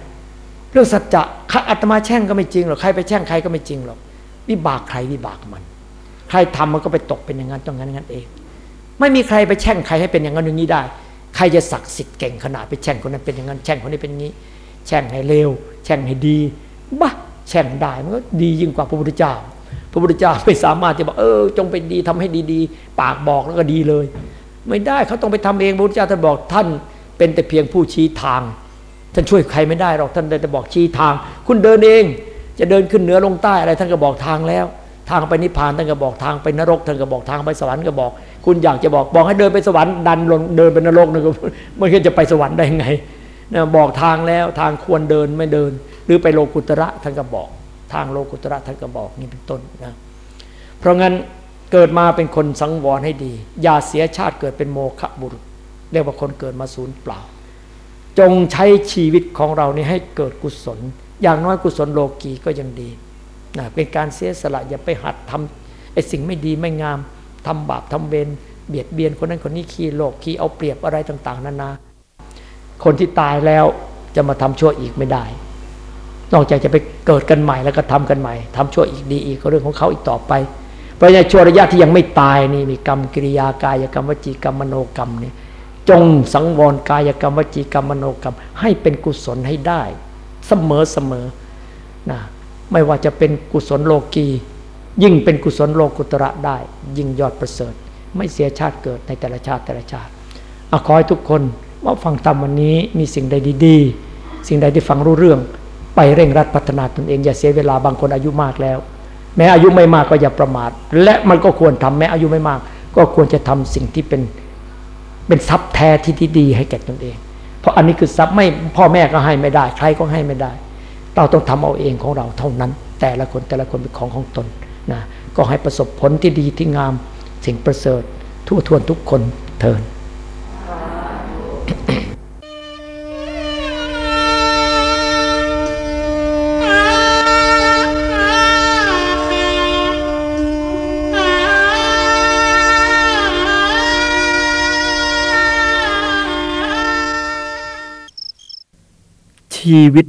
เรื่องสัจจะ อาตมาแช่งก็ไม่จริงหรอกใครไปแช่งใครก็ไม่จริงหรอกวิบากใครวิบากมัน ใครทำมันก็ไปตกเป็นอย่างนั้นตรงนั้นงั้นเอง ไม่มีใครไปแช่งใครให้เป็นอย่างนั้นอย่างนี้ได้ ใครจะศักดิ์สิทธิ์เก่งขนาดไปแช่งคนนั้นเป็นอย่างนั้นแช่งคนนี้เป็นอย่างนี้ แช่งให้เลวแช่งให้ดีบ้าแช่งได้มันก็ดียิ่งกว่าพระพุทธเจ้า พระพุทธเจ้าไม่สามารถจะบอกเออ จงเป็นดีทำให้ดีๆ ปากบอกแล้วก็ดีเลย ไม่ได้เขาต้องไปทำเองพระพุทธเจ้าท่านบอกท่าน เป็นแต่เพียงผู้ชี้ทาง ท่านช่วยใครไม่ได้หรอกท่านแต่บอกชี้ทาง คุณเดินเอง จะเดินขึ้นเหนือลงใต้อะไรท่านก็บอกทางแล้ว ทางไปนิพพานท่านก็บอกทางไปนรกท่านก็บอกทางไปสวรรค์ก็บอก คุณอยากจะบอกบอกให้เดินไปสวรรค์ดันลงเดินไปนรกนึก็ม่คิดจะไปสวรรค์ได้ไงนะบอกทางแล้วทางควรเดินไม่เดิน หรือไปโลกุตระท่านก็บอก ทางโลกุตระท่านก็บอกนี่เป็นต้นนะเพราะงั้นเกิดมาเป็นคนสังวรให้ดี อย่าเสียชาติเกิดเป็นโมฆะบุรุษ เรียกว่าคนเกิดมาศูนย์เปล่า จงใช้ชีวิตของเรานี่ให้เกิดกุศล อย่างน้อยกุศลโลกีก็ยังดีนะเป็นการเสียสละอย่าไปหัดทำไอ้สิ่งไม่ดีไม่งามทำบาปทำเวรเบียดเบียนคนนั้นคนนี้ขี้โลกขี้เอาเปรียบอะไรต่างๆนานา คนที่ตายแล้วจะมาทำชั่วอีกไม่ได้ นอกจากจะไปเกิดกันใหม่แล้วก็ทำกันใหม่ทำชั่วอีกดีอีกก็เรื่องของเขาอีกต่อไป เพราะในชั่วระยะที่ยังไม่ตายนี่มีกรรมกิริยากายกรรมวจีกรรมมโนกรรมนี่ จงสังวรกายกรรมวจีกรรมมโนกรรม ให้เป็นกุศลให้ได้ เสมอเสมอนะไม่ว่าจะเป็นกุศลโลกี ยิ่งเป็นกุศลโลกุตระได้ ยิ่งยอดประเสริฐ ไม่เสียชาติเกิดในแต่ละชาติแต่ละชาติอขอให้ทุกคนว่าฟังธรรมวันนี้มีสิ่งใดดีๆ สิ่งใดที่ฟังรู้เรื่อง ไปเร่งรัดพัฒนาตนเอง อย่าเสียเวลาบางคนอายุมากแล้ว แม้อายุไม่มากก็อย่าประมาท และมันก็ควรทำแม้อายุไม่มาก ก็ควรจะทำสิ่งที่เป็น เป็นทรัพย์แท้ที่ดีให้แก่ตนเอง เพราะอันนี้คือทรัพย์ไม่พ่อแม่ก็ให้ไม่ได้ ใครก็ให้ไม่ได้ เราต้องทำเอาเองของเราเท่านั้น แต่ละคนแต่ละคนเป็นของของตนนะก็ให้ประสบผลที่ดีที่งาม สิ่งประเสริฐทั่วทวนทุกคนเทิน ชีวิต